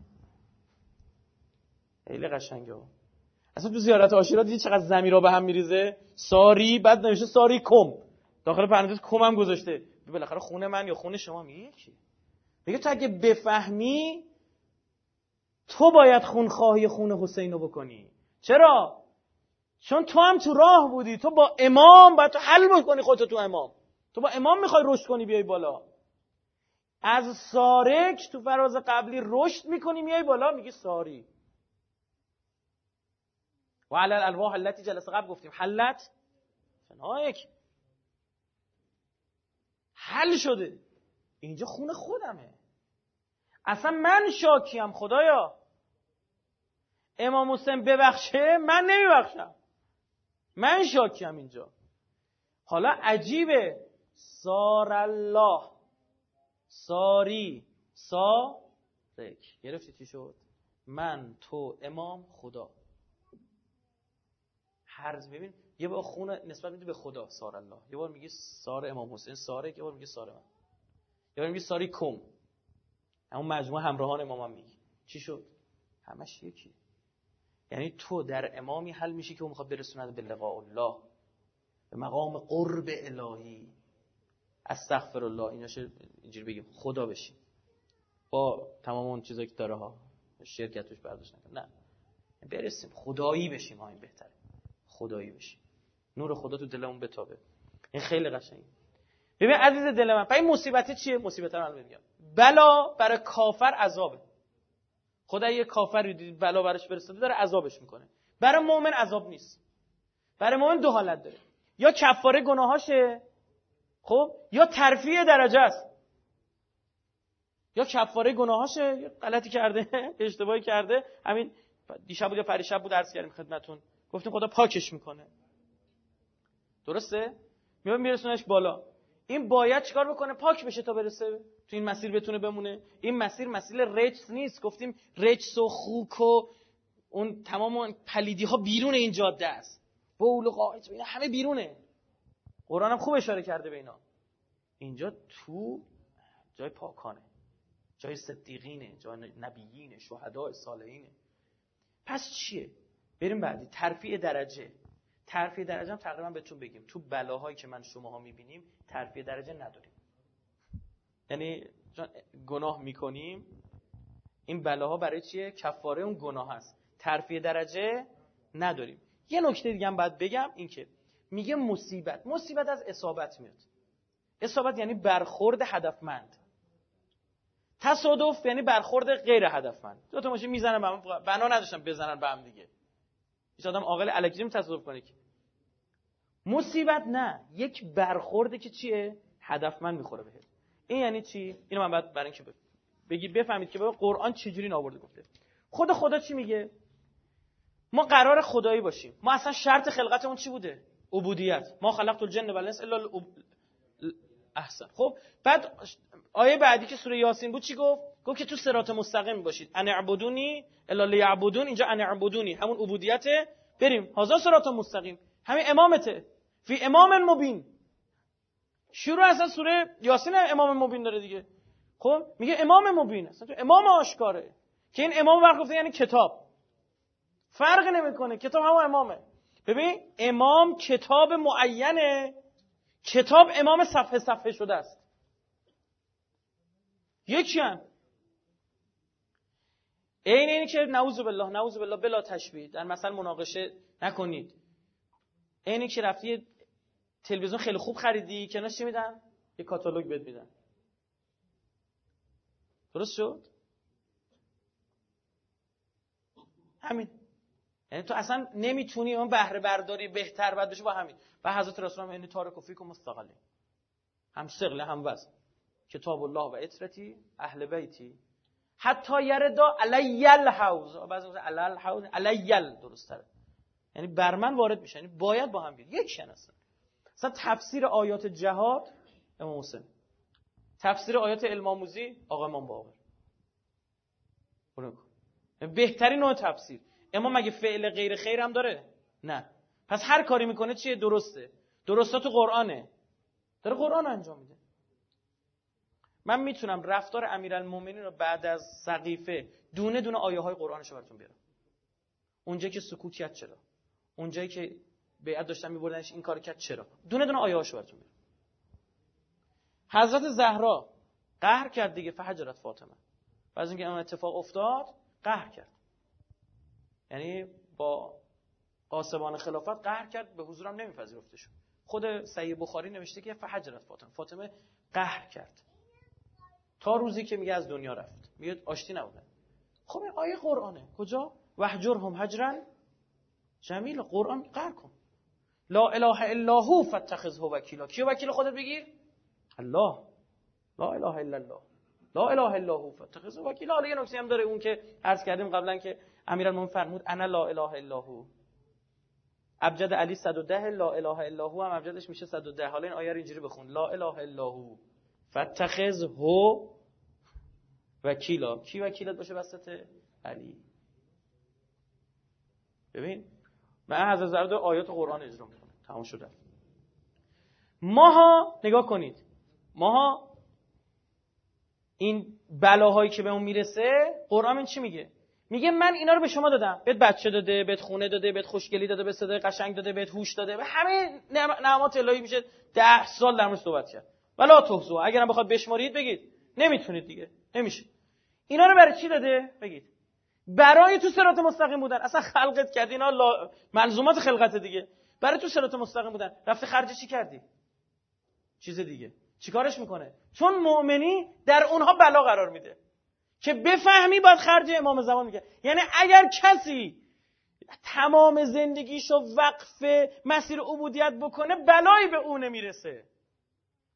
خیلی قشنگه اصلا تو زیارت عاشورا دیدی چقدر زمین را به هم میریزه؟ ساری بعد نوشته ساری کم. داخل پرانتز کم هم گذاشته. بالاخره خونه من یا خونه شما میگه کی میگه تو اگه بفهمی تو باید خونخواهی خون حسین رو بکنی. چرا؟ چون تو هم تو راه بودی. تو با امام باید تو حل بکنی خودتو تو امام. تو با امام می‌خوای رشد کنی بیای بالا. از سارک تو فراز قبلی رشد می‌کنی میای بالا میگی ساری. و علی الالواح التي جلسه قبل گفتیم. حلت؟ فنایک حل شده. اینجا خون خودمه. اصلا من شاکیم خدایا. امام حسین ببخشه من نمیبخشم. من شاکیم اینجا. حالا عجیبه. سار الله ساری. سارک گرفتی چی شد؟ من تو امام خدا. هر ببین یه بار خون نسبت میده به خدا سار الله. یه بار میگی سار امام حسین. سارک یه بار میگی سار من. یه بار میگی ساری کم. اون مجموعه همراهان امام هم میگی. چی شد؟ همش یکی. یعنی تو در امامی حل میشی که اون می‌خواد برسوند به لقاء الله. به مقام قرب الهی. استغفر الله اینا اینجوری بگیم خدا بشیم با تمام اون چیزایی که داره ها شرکتش برداشت نکن. نه. برسیم. خدایی بشیم ها این بهتره. خدایی بشیم. نور خدا تو دلمون بتابه. این خیلی قشنگه. ببین عزیز دل من این مصیبت چیه؟ مصیبت رو میگم. بلا برای کافر عذابه. خدا یه کافر دید بلا براش فرستاده داره عذابش می‌کنه. برای مؤمن عذاب نیست. برای مؤمن دو حالت داره. یا کفاره گناهاشه خب؟ یا ترفیع درجه است. یا کفاره گناهاشه. یا غلطی کرده [laughs] اشتباهی کرده. همین دیشب بود یا پریشب بود عرض کردیم خدمتون. گفتیم خدا پاکش می‌کنه. درسته؟ میاد میرسونش بالا. این باید چیکار بکنه؟ پاک بشه تا برسه تو این مسیر بتونه بمونه. این مسیر مسیر رجس نیست. گفتیم رجس و خوک و اون تمام پلیدی ها بیرون این جاده است. بول و قاعد همه بیرونه. قرآن هم خوب اشاره کرده به اینا. اینجا تو جای پاکانه جای صدیقینه جای نبیینه شهداء صالحینه. پس چیه؟ بریم بعدی. ترفیع درجه. ترفیع درجه هم تقریبا بهتون بگیم. تو بلاهایی که من شماها می‌بینیم ترفیع درجه نداریم. یعنی گناه می‌کنیم. این بلاها برای چیه؟ کفاره اون گناه هست. ترفیع درجه نداریم. یه نکته دیگه هم باید بگم این که میگه مصیبت. مصیبت از اصابت میاد. اصابت یعنی برخورد هدفمند. تصادف یعنی برخورد غیر هدفمند. دو تا ماشین می‌زنن به هم بنا نداشتن بزنن به هم دیگه. هیچ آدم عاقل الکی تصادف کنه که. مصیبت نه. یک برخورده که چیه؟ هدفمند می‌خوره بهت. این یعنی چی؟ اینو من بعد برای اینکه بگی بفهمید که قرآن چجوری ناورده گفته. خود خدا چی میگه؟ ما قرار خدایی باشیم. ما اصلا شرط خلقتمون چی بوده؟ عبودیت. ما خلقت الجن و الانس الا احسن خب بعد آیه بعدی که سوره یاسین بود چی گفت؟ گفت که تو صراط مستقیم باشید. ان اعبدونی الا لیعبدون. اینجا ان اعبدونی. همون عبودیته. بریم. هازا صراط مستقیم. همین امامته. فی امام مبین. شروع اصلا سوره یاسین امام مبین داره دیگه. خب میگه امام مبین. اصلا تو امام آشکاره. که این امام وقت یعنی کتاب. فرق نمی‌کنه. کتاب همون امامه. ببین امام کتاب معینه. کتاب امام صفحه صفحه شده است. یکی هم. این اینی که نعوذ بالله نعوذ بالله بلا تشبیه. در مثلا مناقشه نکنید. اینی که رفتی تلویزیون خیلی خوب خریدی کنار چی میدن؟ یه کاتالوگ بهت میدن. درست شد؟ همین. یعنی تو اصلا نمی‌تونی اون بهره برداری بهتر بد بشه با همین. و حضرت رسول الله یعنی تارک و فیک و مستقلی هم سقله هم وزن. کتاب الله و اطرتی اهل بیتی. حتی یردا علی الحوز بعضی وقت علی الحوز علی درست تره. یعنی بر من وارد میشه. یعنی باید با هم بیاد. یک اصلا مثلا تفسیر آیات جهاد امام حسین. تفسیر آیات علم آموزی آقا امام باقر. بهترین نوع تفسیر. اما مگه فعل غیر خیر هم داره؟ نه. پس هر کاری می‌کنه چیه؟ درسته. درستا تو قرآنه. داره قرآن انجام میده. من می‌تونم رفتار امیرالمومنین رو بعد از سقیفه دونه دونه آیه های قرآنش رو براتون بیارم. اونجایی که سکوتیت چرا؟ اونجایی که بیعت داشتن میبردنش این کار کرد چرا؟ دونه دونه آیه هاشو براتون بیارم. حضرت زهرا قهر کرد دیگه فحجرت فاطمه. بعد اینکه اون اتفاق افتاد قهر کرد. یعنی با قاسبان خلافت قهر کرد به حضورم نمیپذیرفته شد خود صحیح بخاری نوشته که فحجرت فاطمه. فاطمه قهر کرد. تا روزی که میگه از دنیا رفت. میگه آشتی نبودن. خب این آیه قرآنه. کجا؟ وحجرهم هجرا جمیل قرآن قهر کن. لا اله الا هو فاتخذه وکیلا. کیو وکیل خودت بگیر؟ الله. لا اله الا الله. لا اله الا هو فاتخذه وکیلا. حالا یه نکته هم داره اون که عرض کردیم قبلا که امیرالمومنین فرمود انا لا اله الا هو. ابجد علی 110 لا اله الا هو هم ابجدش میشه 110 حالا این آیه رو اینجوری بخون. لا اله الا هو. فتخذ هو وکیلا. کی وکیلت باشه وسط علی؟ ببین من حضرت زرد آیات قرآن اجرا می‌کنه تمام شده ماها نگاه کنید. ماها این بلاهایی که به اون می‌رسه قرآن چی میگه؟ میگه من اینا رو به شما دادم. بهت بچه داده بهت خونه داده بهت خوشگلی داده به صدای قشنگ داده بهت هوش داده. به همه نعمات الهی میشه ده سال در مورد صحبت کرد. ولا تحزو اگرم بخواد بشمارید بگید. نمی‌تونید دیگه. نمیشه. اینا رو برای چی داده؟ بگید. برای تو صراط مستقیم بودن. اصلا خلقت کردی. اینا لا... منظومات خلقت دیگه. برای تو صراط مستقیم بودن. رفته خرج چی کردی؟ چیز دیگه. چیکارش می‌کنه؟ چون مؤمنی در اونها بلا قرار میده. که بفهمی باید خرج امام زمان میگه یعنی اگر کسی تمام زندگیشو وقف مسیر عبودیت بکنه بلایی به اون نمی‌رسه.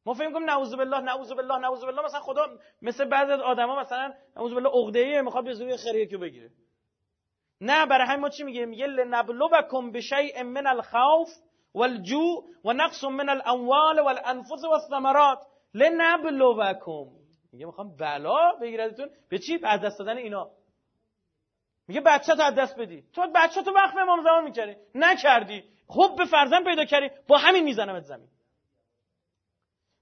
ما فکر کنیم نعوذ بالله نعوذ بالله نعوذ بالله. مثلا خدا مثل بعضی از آدما مثلا نعوذ بالله عقده‌ای می‌خواد به زوری خریه بگیره. نه برای همین ما چی میگه میگه لنبلوکم بشیء من الخوف والجوع و نقص من الاموال والانفس والثمرات. لنبلوکم. میگه می‌خوام بلا بگیردتون به چی به دست دادن اینا؟ میگه بچه تو از دست بدی. تو بچه تو وقت امام زمان می‌کردی. نکردی. خب به فرزن پیدا کردی. با همین میزنمت زمین.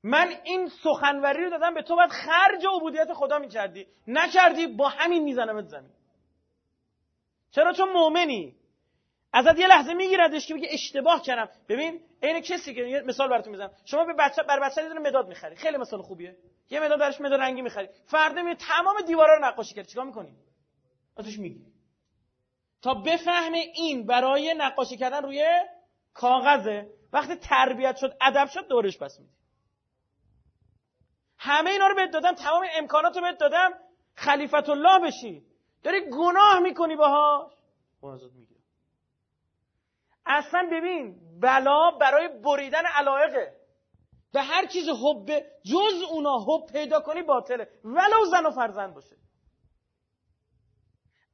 من این سخنوری رو دادم به تو باید خرج عبودیت خدا می‌کردی. نکردی با همین میزنمت زمین. چرا؟ چون مؤمنی. ازت یه لحظه میگیردش که بگه اشتباه کردم. ببین عین کسی که یه مثال براتون می‌زنم. شما به بچه بر بچه یه مداد می‌خری. خیلی مثال خوبیه. یه مداد برش مداد رنگی می‌خری. فردا می تمام دیوارا رو نقاشی کردی. چیکار می‌کنی؟ ازش میگی. تا بفهمه این برای نقاشی کردن روی کاغذه وقتی تربیت شد ادب شد دورش پس میدی. همه اینا رو بهت دادم تمام امکانات رو بهت دادم. خلیفت الله بشی. داری گناه می‌کنی باهاش. ازت می‌گیره اصلا ببین بلا برای بریدن علایقه. به هر چیز حب جز اونا حب پیدا کنی باطله. ولو زن و فرزند باشه.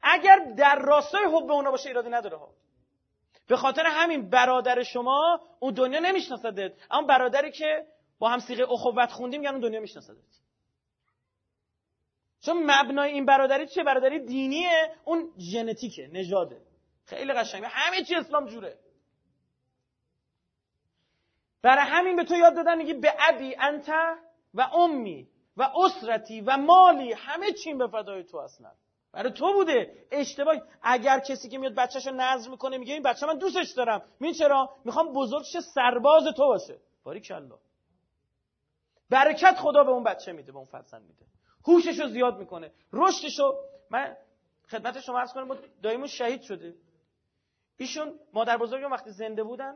اگر در راستای حب اونا باشه ایرادی نداره ها. به خاطر همین برادر شما اون دنیا نمیشناسدت. اما برادری که با هم سیغه اخوت خوندیم میگن اون دنیا میشناسدت. چون مبنای این برادری چه؟ برادری دینیه. اون ژنتیکه نژاده. خیلی قشنگه. همه چی اسلام جوره. برای همین به تو یاد دادن میگی به ابی انت و امی و اسرتی و مالی همه چیم به فدای تو اصلا برای تو بوده اشتباه اگر کسی که میاد بچه‌شو نظر می‌کنه میگه این بچه من دوستش دارم. می چرا؟ می‌خوام بزرگش سرباز تو باشه. باریک الله برکت خدا به اون بچه میده به اون فرزند میده. هوشش رو زیاد می‌کنه. رشدش رو من خدمت شما عرض کنم دایمون شهید شده. ایشون مادر بزرگم وقتی زنده بودن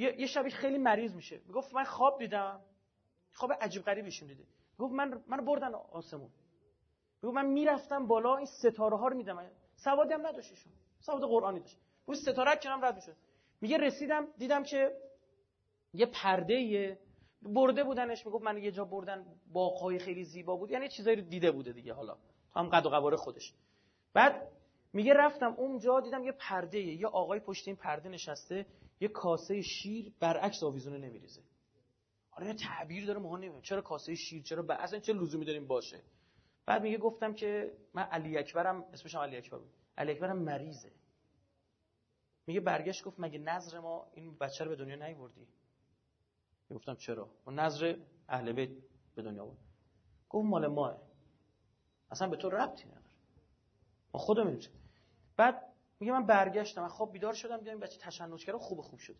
یه شبی خیلی مریض میشه. می‌گفت من خواب دیدم. خواب عجیب غریب ایشون دیده. گفت من من بردن آسمون. می‌گفت من می‌رفتم بالا این ستاره ها رو میدم سوادی هم نداشت ایشون. سواد قرآنی داشت. اون ستاره کنم رد می‌شد. میگه رسیدم دیدم که یه پرده برده بودنش. می‌گفت من یه جا بردن باغهای خیلی زیبا بود. یعنی چیزایی رو دیده بوده دیگه حالا. هم قد و قواره خودش. بعد میگه رفتم اونجا دیدم یه پرده یه آقای پشت این پرده نشسته. یه کاسه شیر برعکس آویزونه نمیریزه. حالا یه تعبیر داره مهم نمی‌دونم. چرا کاسه شیر؟ چرا به اصلا چه لزومی داریم باشه؟ بعد میگه گفتم که من علی اکبرم اسمش علی اکبر بود. علی اکبرم مریضه. میگه برگشت گفت مگه نظر ما این بچه رو به دنیا نیوردی؟ گفتم چرا؟ اون نظر اهل بیت به دنیا بود. گفت مال ماه. اصلا به تو ربطی نداره. ما خودمون بعد میگه من برگشتم خواب بیدار شدم دیدم بچه تشنج کرده خوب خوب شد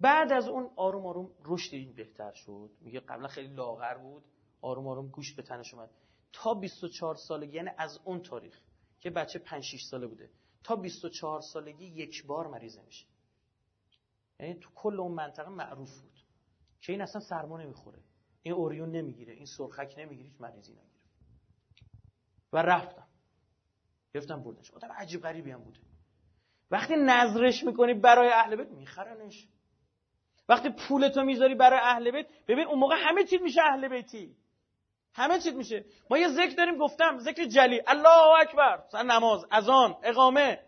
بعد از اون آروم آروم رشد این بهتر شد. میگه قبلا خیلی لاغر بود. آروم آروم گوش به تنش اومد. تا 24 سالگی یعنی از اون تاریخ که بچه 5 6 ساله بوده تا 24 سالگی یک بار مریض میشه. یعنی تو کل اون منطقه معروف بود که این اصلا سرما نمی‌خوره. این اوریون نمی‌گیره این سرخک نمی‌گیره هیچ مریضی نگیره. و رفتم. گفتم بردش آدم عجیب غریبی هم بوده. وقتی نظرش می‌کنی برای اهل بیت میخرنش. وقتی پولتو می‌ذاری برای اهل بیت ببین اون موقع همه چیز میشه اهل بیتی. همه چیز میشه. ما یه ذکر داریم گفتم ذکر جلی الله اکبر. سر نماز اذان اقامه.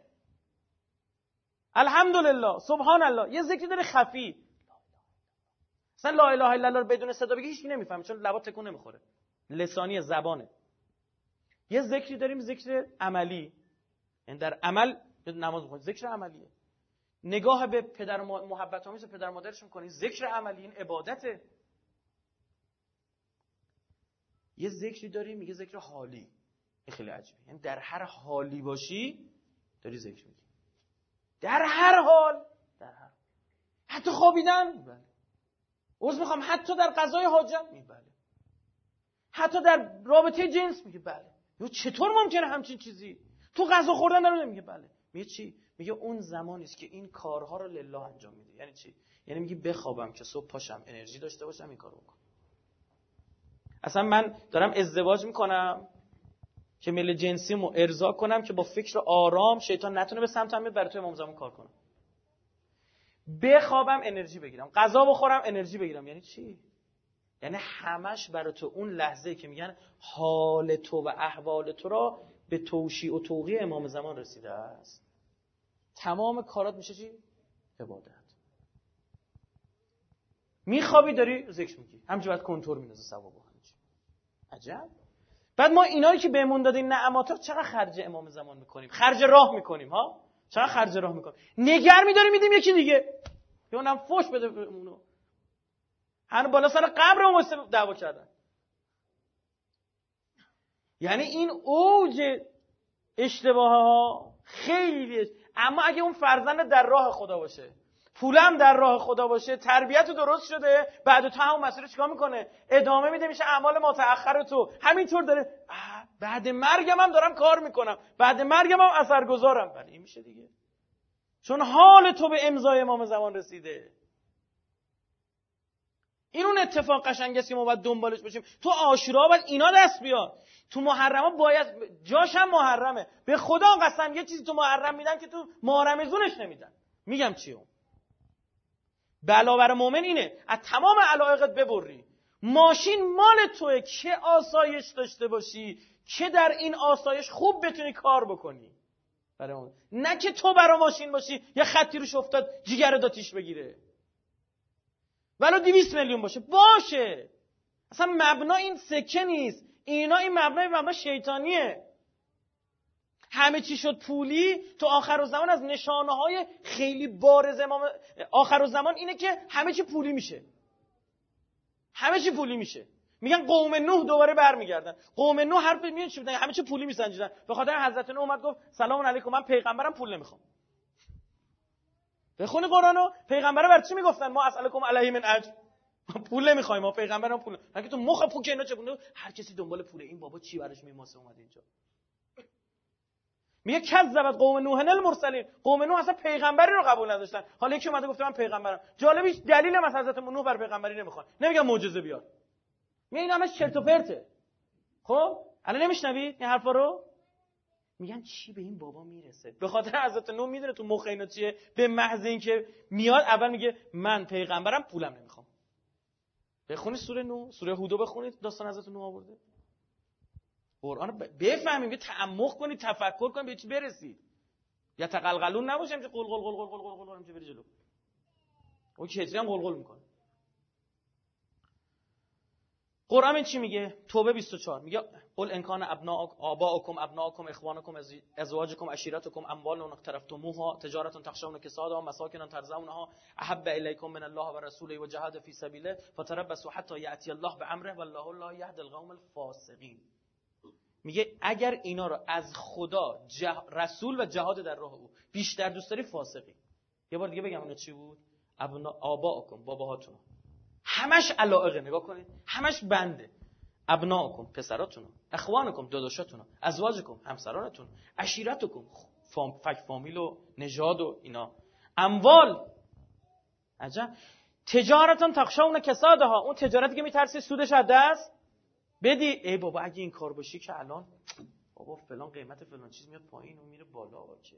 الحمدلله. سبحان الله یه ذکری داره خفی. مثلا لا اله الا الله بدون صدا بگی هیچ نمی‌فهمه چون لبا تکون نمی‌خوره. لسانی زبانه. یه ذکری داریم ذکر عملی. یعنی در عمل نماز می‌خونی ذکر عملیه. نگاه به پدر محبت آمیز پدر مادرش می‌کنی ذکر عملی این عبادته. یه ذکری داریم میگه ذکر حالی. این خیلی عجیبه. یعنی در هر حالی باشی داری ذکر میگی در هر حال. در هر حتی خوابیدن. بله عوض می‌خوام. حتی در قضای حاجت. می بله حتی در رابطه جنس. میگه بله. چطور ممکنه همچین چیزی؟ تو غذا خوردن داره میگه بله. میگه چی؟ میگه اون زمانی است که این کارها رو لله انجام میده. یعنی چی؟ یعنی میگه بخوابم که صبح پاشم انرژی داشته باشم این کارو بکنم. اصلا من دارم ازدواج می‌کنم که میل جنسیمو ارضا کنم که با فکر آرام شیطان نتونه به سمتم بیاد برای تو امام زمان کار کنم. بخوابم انرژی بگیرم. غذا بخورم انرژی بگیرم. یعنی چی؟ یعنی همش برای تو اون لحظه که میگن حال تو و احوال تو را به توشی و توقی امام زمان رسیده است تمام کارات میشه چی؟ عبادت. میخوابی داری ذکر میگی همینجوری باید کنتور میندازه ثواب عجب. بعد ما اینایی که بهمون دادیم نعمات چقدر خرج امام زمان می‌کنیم؟ خرج راه می‌کنیم ها؟ چقدر خرج راه می‌کنیم؟ نگر میداریم میدیم یکی دیگه. یا اونم فوش بده اونو هر بالا سر قبر و دعوا کردن. یعنی این اوج اشتباه ها خیلی اما اگه اون فرزند در راه خدا باشه پولم در راه خدا باشه تربیت درست شده بعد تو همون مسیر چیکار می‌کنه؟ ادامه میده میشه اعمال متأخر تو. همینطور داره. بعد مرگم هم دارم کار می‌کنم. بعد مرگم هم اثرگذارم. بله این میشه دیگه. چون حال تو به امضای امام زمان رسیده. این اون اتفاق قشنگ است که ما باید دنبالش باشیم. تو آشورا باید اینا دست بیاد تو محرم باید جاش هم محرمه. به خدا قسم یه چیزی تو محرم میدن که تو محرمزونش نمیدن. میگم چی اون؟ بلا بر مؤمن اینه. از تمام علایقت ببری. ماشین مال توه. که آسایش داشته باشی؟ که در این آسایش خوب بتونی کار بکنی؟ برای نه که تو برا ماشین باشی یه خطی روش افتاد جیگر داتیش بگیره. ولو دیویست میلیون باشه. باشه. اصلا مبنا این سکه نیست. اینا این مبنای مبنا شیطانیه. همه چی شد پولی تو آخر زمان از نشانه های خیلی بارز امام آخر زمان اینه که همه چی پولی میشه. همه چی پولی میشه. میگن قوم نوح دوباره برمیگردن. قوم نوح حرف میون چی بودن همه چی پولی میسنجیدن. به خاطر حضرت نوح اومد گفت سلام علیکم من پیغمبرم پول نمی‌خوام. بخونی قرآنو. پیغمبر بر چی می‌گفتن؟ ما اسالکم علیه من اجر. پول نمی‌خوایم ما پیغمبرم پول. اگه تو مخ پوک اینا چه هر کسی دنبال پوله این بابا چی براش میماسه اومد اینجا؟ میگه کذبت قوم نوح المرسلین. قوم نوح اصلا پیغمبری رو قبول نداشتن. حالا یکی اومده گفته من پیغمبرم. جالبیش دلیل از حضرت نوح بر پیغمبری نمی‌خوان نمیگن معجزه بیار. میگه این همش چرت و پرته. خب؟ الان نمیشنوید این حرفا رو؟ میگن چی به این بابا می‌رسه؟ به خاطر حضرت نوح می‌دونه تو مخ اینا چیه. به محض اینکه میاد اول میگه من پیغمبرم پولم نمی‌خوام. بخونید سوره نو سوره هودو بخونید داستان حضرت نوح آورده. قرآن بفهمیم تعمق کنید تفکر کنید به چی برسید. یا تقلقلون نباشه که قل قل قل قل قل قل بری جلو. اون کتری هم قل قل می‌کنه. قرآن چی میگه؟ توبه 24 میگه قل ان کان ابناء آباءکم ابناءکم اخوانکم ازواجکم عشیرتکم اموال اقترفتموها تجارت تخشون کسادها مساکن ترزونها احب الیکم من الله و رسوله و جهاد فی سبیله فتربصوا حتی یاتی الله بامره والله لا یهدی القوم الفاسقین. میگه اگر اینا رو از خدا رسول و جهاد در راه او بیشتر دوست داری فاسقی. یه بار دیگه بگم اون چی بود؟ ابنا آباءکم باباهاتون همش علائقه نگاه کنید. همش بنده. ابناءکم پسراتون اخوانکم داداشاتون ازواجکم همسرانتون عشیرتکم فام فک فامیل و نژاد و اینا. اموال. عجب. تجارتون تخشون کسادها. اون تجارتی که میترسی سودش از دست بدی. ای بابا اگه این کار باشی که الان بابا فلان قیمت فلان چیز میاد پایین و میره بالا. اوکی.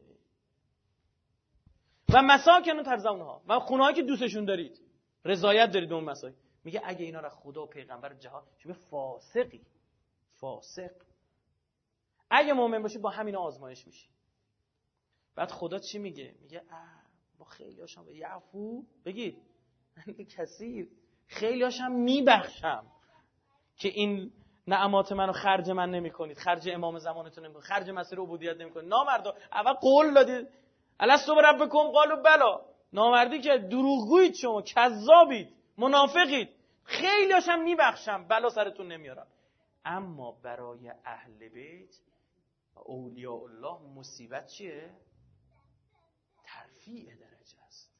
و مساکن ترزونها. و خونه که دوستشون دارید. رضایت دارید اون مسائل. میگه اگه اینا را خدا و پیغمبر جهان شما فاسقی. فاسق. اگه مؤمن باشی با همین آزمایش میشی. بعد خدا چی میگه؟ میگه با خیلی هاشم یعفو بگید. کثیر خیلی هاشم میبخشم که این نعمات منو خرج من نمی کنید خرج امام زمانتون نمی کنید خرج مسیر عبودیت نمی کنید نامردا اول قول دادید. الستو ربکم؟ قالو بلا. نامردی که دروغگویید شما کذابید منافقید. خیلی هاشم میبخشم بلا سرتون نمیارم. اما برای اهل بیت و اولیاء الله مصیبت چیه؟ ترفیع درجه است.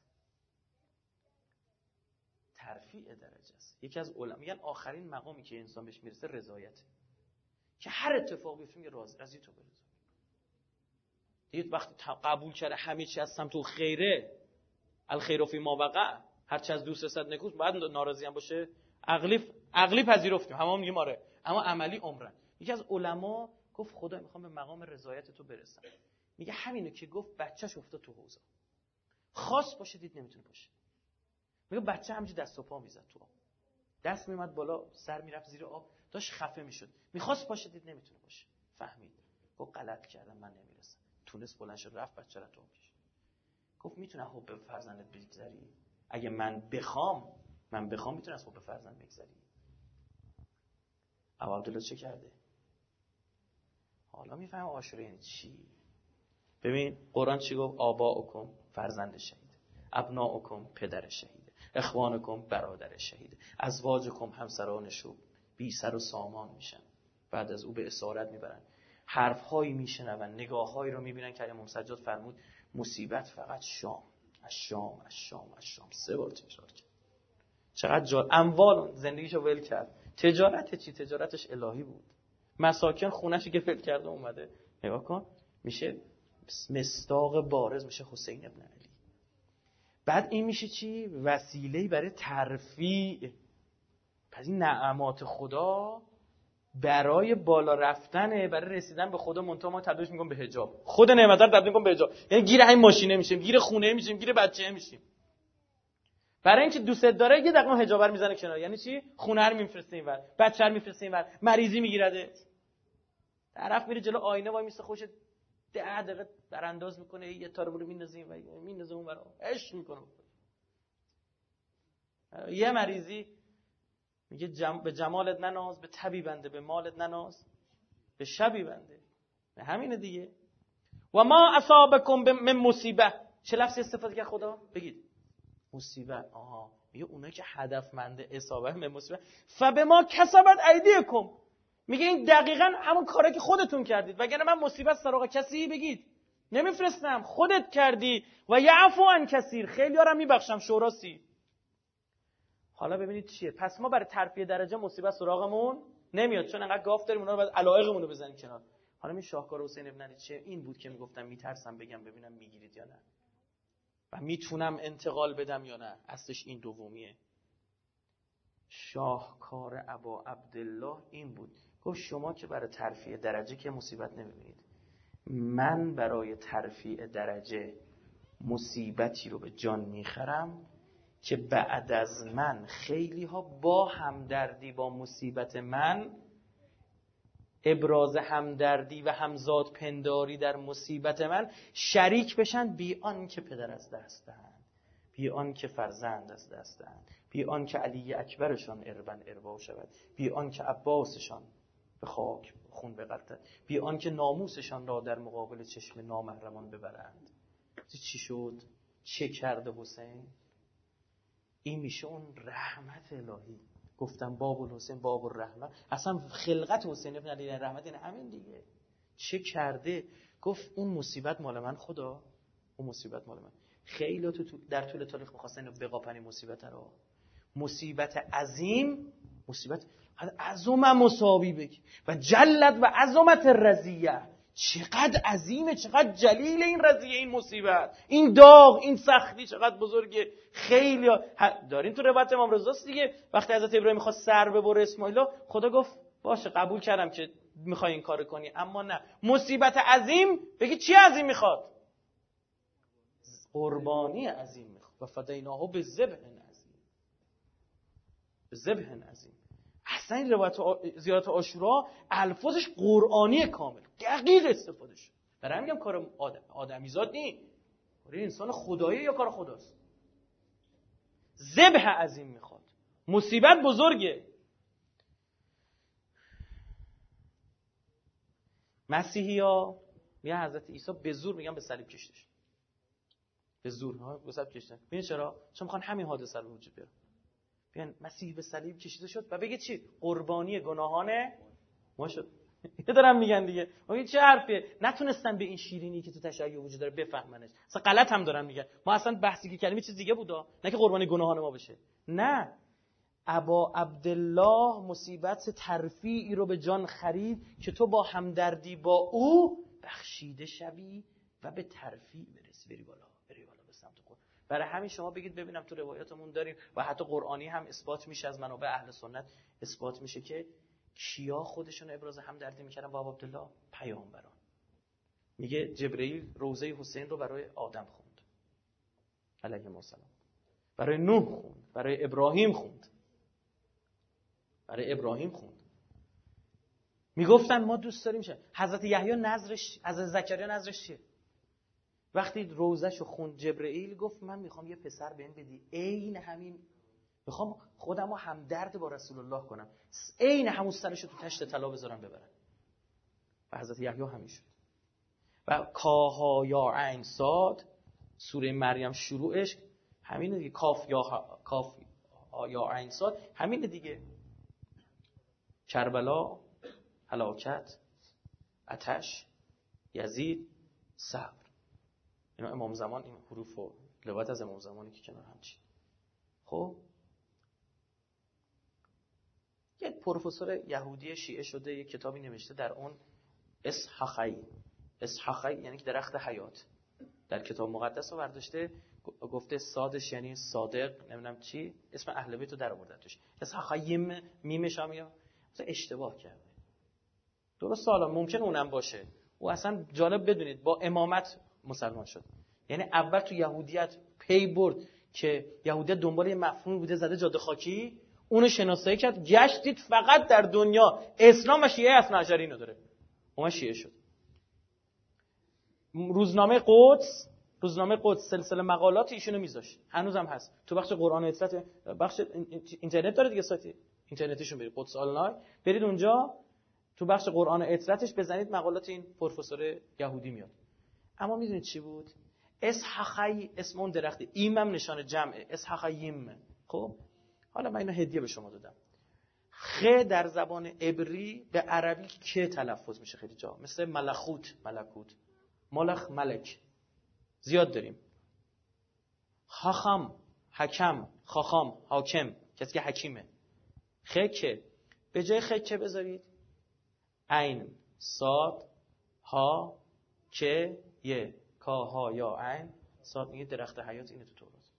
ترفیع درجه است. یکی از علما میگن آخرین مقامی که انسان بهش می‌رسه رضایت. که هر اتفاق بیفته میگه راضی از تو برضا دیگه وقتی قبول کرده همه چی از سمت خیره الخیر فی ما وقع. هر چه از دوست صد نکوست بعد ناراضی هم باشه. عقلی عقلی پذیرفتیم. همه میگیم آره. اما عملی عمرن. یکی از علما گفت خدا می‌خوام به مقام رضایت تو برسم. میگه همینو که گفت بچهش افتاد تو حوزه. خاص باشه دید نمی‌تونه باشه. میگه بچه همینجوری دست و پا می‌زد تو آب. دست میمد بالا سر می‌رفت زیر آب. داشت خفه می‌شد. می‌خواست باشه دید نمی‌تونه باشه. فهمید. گفت غلط کردم من نمی‌رسم. تونست بلند شد رفت بچه تو گفت می‌تونه حب فرزندت بگذری. اگه من بخوام من بخوام می‌تونم از خوب به فرزند بگذری. ابا عبدالله چه کرده؟ حالا میفهم آشوره یعنی چی. ببین قرآن چی گفت؟ آبا اکم فرزند شهید. ابنا اکم پدر شهید. اخوانکم برادر شهید. ازواجکم همسران شوب بی سر و سامان میشن. بعد از او به اسارت می‌برن. حرف هایی میشنون نگاه هایی رو می‌بینن که امام سجاد فرمود. مصیبت فقط شام. از شام از شام از شام. سه بار تکرار کرد. چقدر جا اموال زندگیشو ول کرد. تجارت چی؟ تجارتش الهی بود. مساکن خونش که ول کرده اومده. نگاه کن. میشه مستاق بارز میشه حسین ابن علی. بعد این میشه چی؟ وسیله برای ترفیع. پس این نعمات خدا برای بالا رفتنه برای رسیدن به خدا منتها ما تبدیلش می‌کنیم به حجاب. خود نعمت رو تبدیل می‌کنیم به حجاب. یعنی گیر همین ماشینه میشیم گیر خونه میشیم گیر بچه میشیم. برای اینکه دوست داره یه دقیقه حجاب رو می‌زنه کنار. یعنی چی؟ خونه رو میفرسته اینور بچه رو میفرسته اینور مریضی میگیرده. طرف میره جلو آینه وای میسته خوش ده دقیقه در انداز می‌کنه یه تارو رو میندازه این و میندازه اون برا عشق می‌کنه. یه مریضی میگه جم... به جمالت نناز به تبی بنده به مالت نناز به شبی بنده. به همینه دیگه. و ما اصابکم من مصیبه. چه لفظی استفاده کرد خدا؟ بگید. مصیبت آها. میگه اونایی که هدفمند اصابه به مصیبت فبه ما کسبت ایدیکم. میگه این دقیقا همون کاره که خودتون کردید. وگرنه من مصیبت سراغ کسی بگید. نمیفرستم. خودت کردی. و یعفو عن کثیر. خیلی ها میبخشم شوراسی حالا ببینید چیه. پس ما برای ترفیع درجه مصیبت سراغمون نمیاد چون انقدر گاف داریم اونا رو باید علایقمون رو بزنیم کنار. حالا می شاهکار حسین ابن علی چیه؟ این بود که می‌گفتم میترسم بگم ببینم می‌گیرید یا نه. و می‌تونم انتقال بدم یا نه. اصلش این دومیه. شاهکار ابا عبدالله این بود. گفت شما که برای ترفیع درجه که مصیبت نمی‌بینید من برای ترفیع درجه مصیبتی رو به جان می‌خرم که بعد از من خیلی ها با همدردی با مصیبت من ابراز همدردی و همزاد پنداری در مصیبت من شریک بشن بی آن که پدر از دست دهند بی آن که فرزند از دست دهند بی آن که علی اکبرشان اربن اربا شود بی آن که عباسشان به خاک خون بقلتد بی آن که ناموسشان را در مقابل چشم نامحرمان ببرند. چی شد؟ چه کرده حسین؟ این میشه اون رحمت الهی. گفتم باب الحسین باب الرحمت اصلا خلقت حسین ابن علی رحمت این همین دیگه. چه کرده؟ گفت اون مصیبت مال من خدا. اون مصیبت مال من. خیلی تو در طول تاریخ می‌خواستن بقاپنی مصیبت رو. مصیبت عظیم مصیبت عظم مساوی بگی. و جلت و عظمت رضیه چقدر عظیمه چقدر جلیل این رضیه این مصیبت. این داغ این سختی چقدر بزرگه. خیلی دارین تو روایت امام رضاست دیگه؟ وقتی حضرت ابراهیم می‌خواست سر ببره اسماعیل خدا گفت باشه قبول کردم که می‌خوای این کار کنی. اما نه. مصیبت عظیم بگی چی عظیم می‌خواد؟ قربانی عظیم می‌خواد. و فدیناهو به ذبح عظیم. به ذبح عظیم. اصلا این روایت زیارت آشورا الفاظش قرآنی کامل. دقیق استفاده شد برای میگم کار آدم آدمیزاد نی کار انسان خدایی یا کار خداست؟ ذبح عظیم می‌خواد. مصیبت بزرگه. مسیحی ها میگن حضرت عیسی به زور میگن به صلیب کشتش. به زور ها به صلیب کشتن. ببین چرا؟ چون می‌خوان همین حادثه رو وجود بیاره بیان مسیح به صلیب کشیده شد و بگید چی؟ قربانی گناهان ما شد. [laughs] یه دارم میگن دیگه. این چه حرفیه؟ نتونستن به این شیرینی که تو تشیع وجود داره بفهمنش. اصلا غلط هم دارن میگن. ما اصلا بحثی که کلمه چیز دیگه بودا. نه که قربانی گناهان ما بشه. نه. ابا عبدالله مصیبت ترفیعی رو به جان خرید که تو با همدردی با او بخشیده شوی و به ترفیع برسی. بری بالا. برای همین شما بگید ببینم تو روایاتمون داریم و حتی قرآنی هم اثبات میشه از منابع اهل سنت اثبات میشه که کیا خودشون ابراز همدردی می‌کردن با عبدالله پیامبران. میگه جبرئیل روزه حسین رو برای آدم خوند. علیه السلام. برای نوح خوند. برای ابراهیم خوند. برای ابراهیم خوند. می‌گفتن ما دوست داریم شه حضرت یحیی نظرش حضرت زکریا نظرش چیه؟ وقتی روزش رو خوند جبرئیل گفت من می‌خوام یه پسر بهم بدی. عین همین می‌خوام خودم رو همدرد با رسول الله کنم. عین همون سرش تو تشت طلا بذارم ببرم. و حضرت یحیی همین شد. و کاها یا عین ساد سوره مریم شروعش همینه دیگه. کاف یا کاف یا عین ساد همینه دیگه. کربلا هلاکت اتش یزید صبر. اینا امام زمان این حروف و لغت از امام زمانی که کنار هم چی خب؟ یک پروفسور یهودی شیعه شده یک کتابی نوشته در اون اسحقی اسحقی یعنی که درخت حیات. در کتاب مقدس رو برداشته گفته سادش یعنی صادق نمی‌دونم چی اسم اهل بیت رو در آورده توش اسحقیم میمش هم یا؟ اشتباه کرده. درست حالا ممکن اونم باشه. او اصلا جالب بدونید با امامت مسلمان شد. یعنی اول تو یهودیت پی برد که یهودیت دنبال یه مفهوم بوده زده جاده خاکی. اونو شناسایی کرد. گشتید فقط در دنیا. اسلام و شیعه اصلا عشری نداره اون شیعه شد. روزنامه قدس روزنامه قدس سلسله مقالات ایشونو میذاشت. هنوزم هست. تو بخش قرآن و بخش اینترنت داره دیگه سایت اینترنتیشون برید. قدس آنلاین. برید اونجا. تو بخش قرآن و بزنید. مقالات این پروفسور یهودی میاد. اما می‌دونید چی بود؟ اسحقی اسم اون درخته ایمم نشان جمعه. اسحقیم خب؟ حالا من اینو هدیه به شما دادم. خ در زبان عبری به عربی که تلفظ میشه خیلی جا. مثل ملخوت ملکوت. ملخ ملک. زیاد داریم. خاخم حکم. خاخام حاکم. کسی که حکیمه. خکه به جای خکه بذارید. عین صاد ها که یه کاها یا عین صاد میگه درخت حیات اینه تو تورات.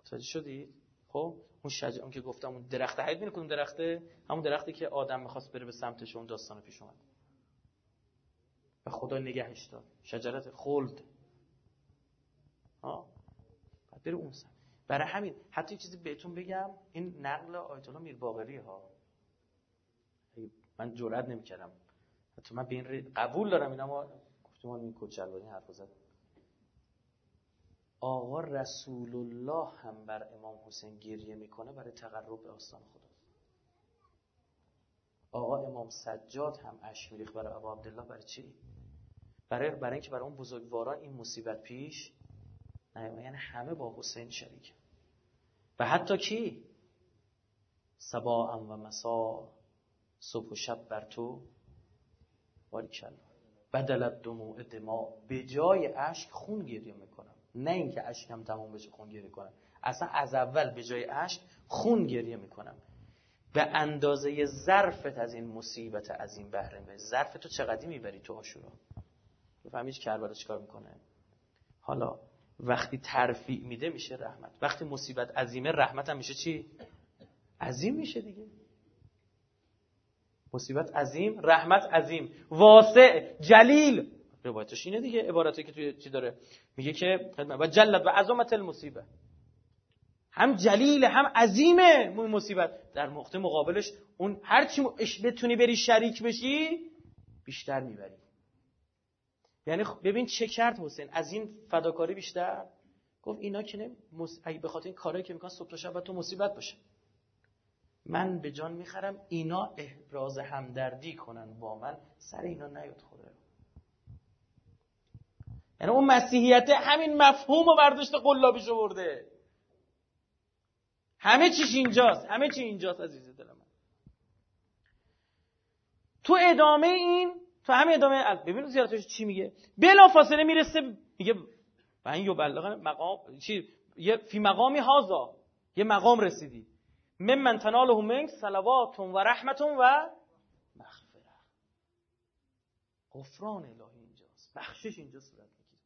متوجه شدید خب اون شجر اون که گفتم اون درخت حیات ببین کدوم درخته؟ همون درختی که آدم می‌خواست بره به سمتش اون داستان پیش اومد. و خدا نگهش داد. شجرت خلد. ها بعد بره اون سمت. برای همین حتی چیزی بهتون بگم این نقل آیت الله میر باقری ها من جرئت نمی‌کردم. حتی من به این قبول دارم این اما گفتمان این کچلوانی حرف زد. آقا رسول الله هم بر امام حسین گریه می‌کنه برای تقرب به آستان خدا. آقا امام سجاد هم اشک میریخت برای ابا عبدالله برای چی؟ برای برای اینکه برای اون بزرگواران این مصیبت پیش نه یعنی همه با حسین شریک. و حتی کی؟ سبا و مسا صبح و شب بر تو. کلا بدلت دموع دما به جای اشک خون گریه می‌کنم. نه اینکه اشکم تمام بشه خون گریه کنم. اصلا از اول به جای اشک خون گریه می‌کنم. به اندازه ظرفت از این مصیبت از این بهره ظرف تو چقدی می‌بری تو آشورا فهمید کربلا چیکار می‌کنه؟ حالا وقتی ترفیع میده میشه رحمت. وقتی مصیبت عظیمه رحمت هم میشه چی؟ عظیم میشه دیگه. مصیبت عظیم رحمت عظیم. واسع جلیل. روایتش اینه دیگه عبارتی که توی چی داره. میگه که و جلت و عظمت المصیبه. هم جلیل هم عظیمه مصیبت. در نقطه مقابلش اون هر چی بتونی بری شریک بشی بیشتر می‌بری. یعنی خب ببین چه کرد حسین؟ از این فداکاری بیشتر؟ گفت اینا که نه اگه به خاطر این کارهایی که می‌کنن صبح تا شب تو مصیبت باشه. من به جان می‌خرم اینا ابراز همدردی کنن با من. سر اینا نیاد خدا یعنی اون مسیحیت همین مفهوم و برداشت قلابیش برده همه چیش اینجاست. همه چی اینجاست عزیز دل من. تو ادامه این تو همین ادامه ببین زیارتش چی میگه؟ بلا فاصله می‌رسه میگه و این یبلغ مقام چی؟ یه فی مقامی هازا یه مقام رسیدی. ممن تناله منک صلوات و رحمتون و مغفره غفران الهی اینجاست. بخشش اینجا صورت می‌گیره.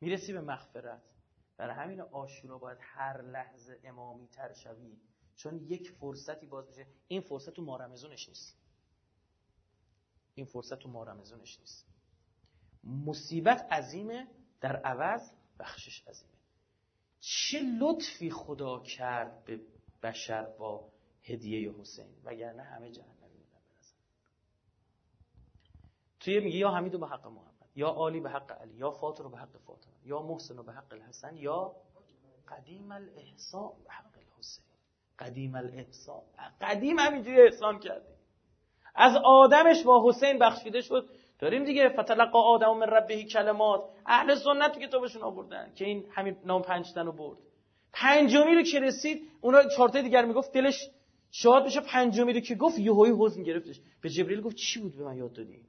می‌رسی به مغفرت. برای همین آشورا باید هر لحظه امامی تر شوی. چون یک فرصتی باز بشه این فرصت تو مارمزونش نیست. این فرصت تو مارمزونش نیست. مصیبت عظیمه. در عوض بخشش عظیمه. چه لطفی خدا کرد به بشر با هدیه حسین وگرنه همه جهنمی بودن برسن توی میگه یا حمید به حق محمد یا عالی به حق علی یا فاطر به حق فاطمه یا محسن به حق الحسن یا قدیم الاحسان حق الحسین. قدیم الاحسان قدیم همینجوری احسان کرده. از آدمش با حسین بخشیده شد. داریم دیگه فتلقا آدم من ربهی کلمات. اهل سنت تو کتابشون آوردن که این همین نام پنجتن رو برد. پنجمی رو که رسید اونا چارت دیگر می‌گفت دلش شاد بشه. پنجمی رو که گفت یهویی حزن گرفتش. به جبریل گفت چی بود به من یاد دادی؟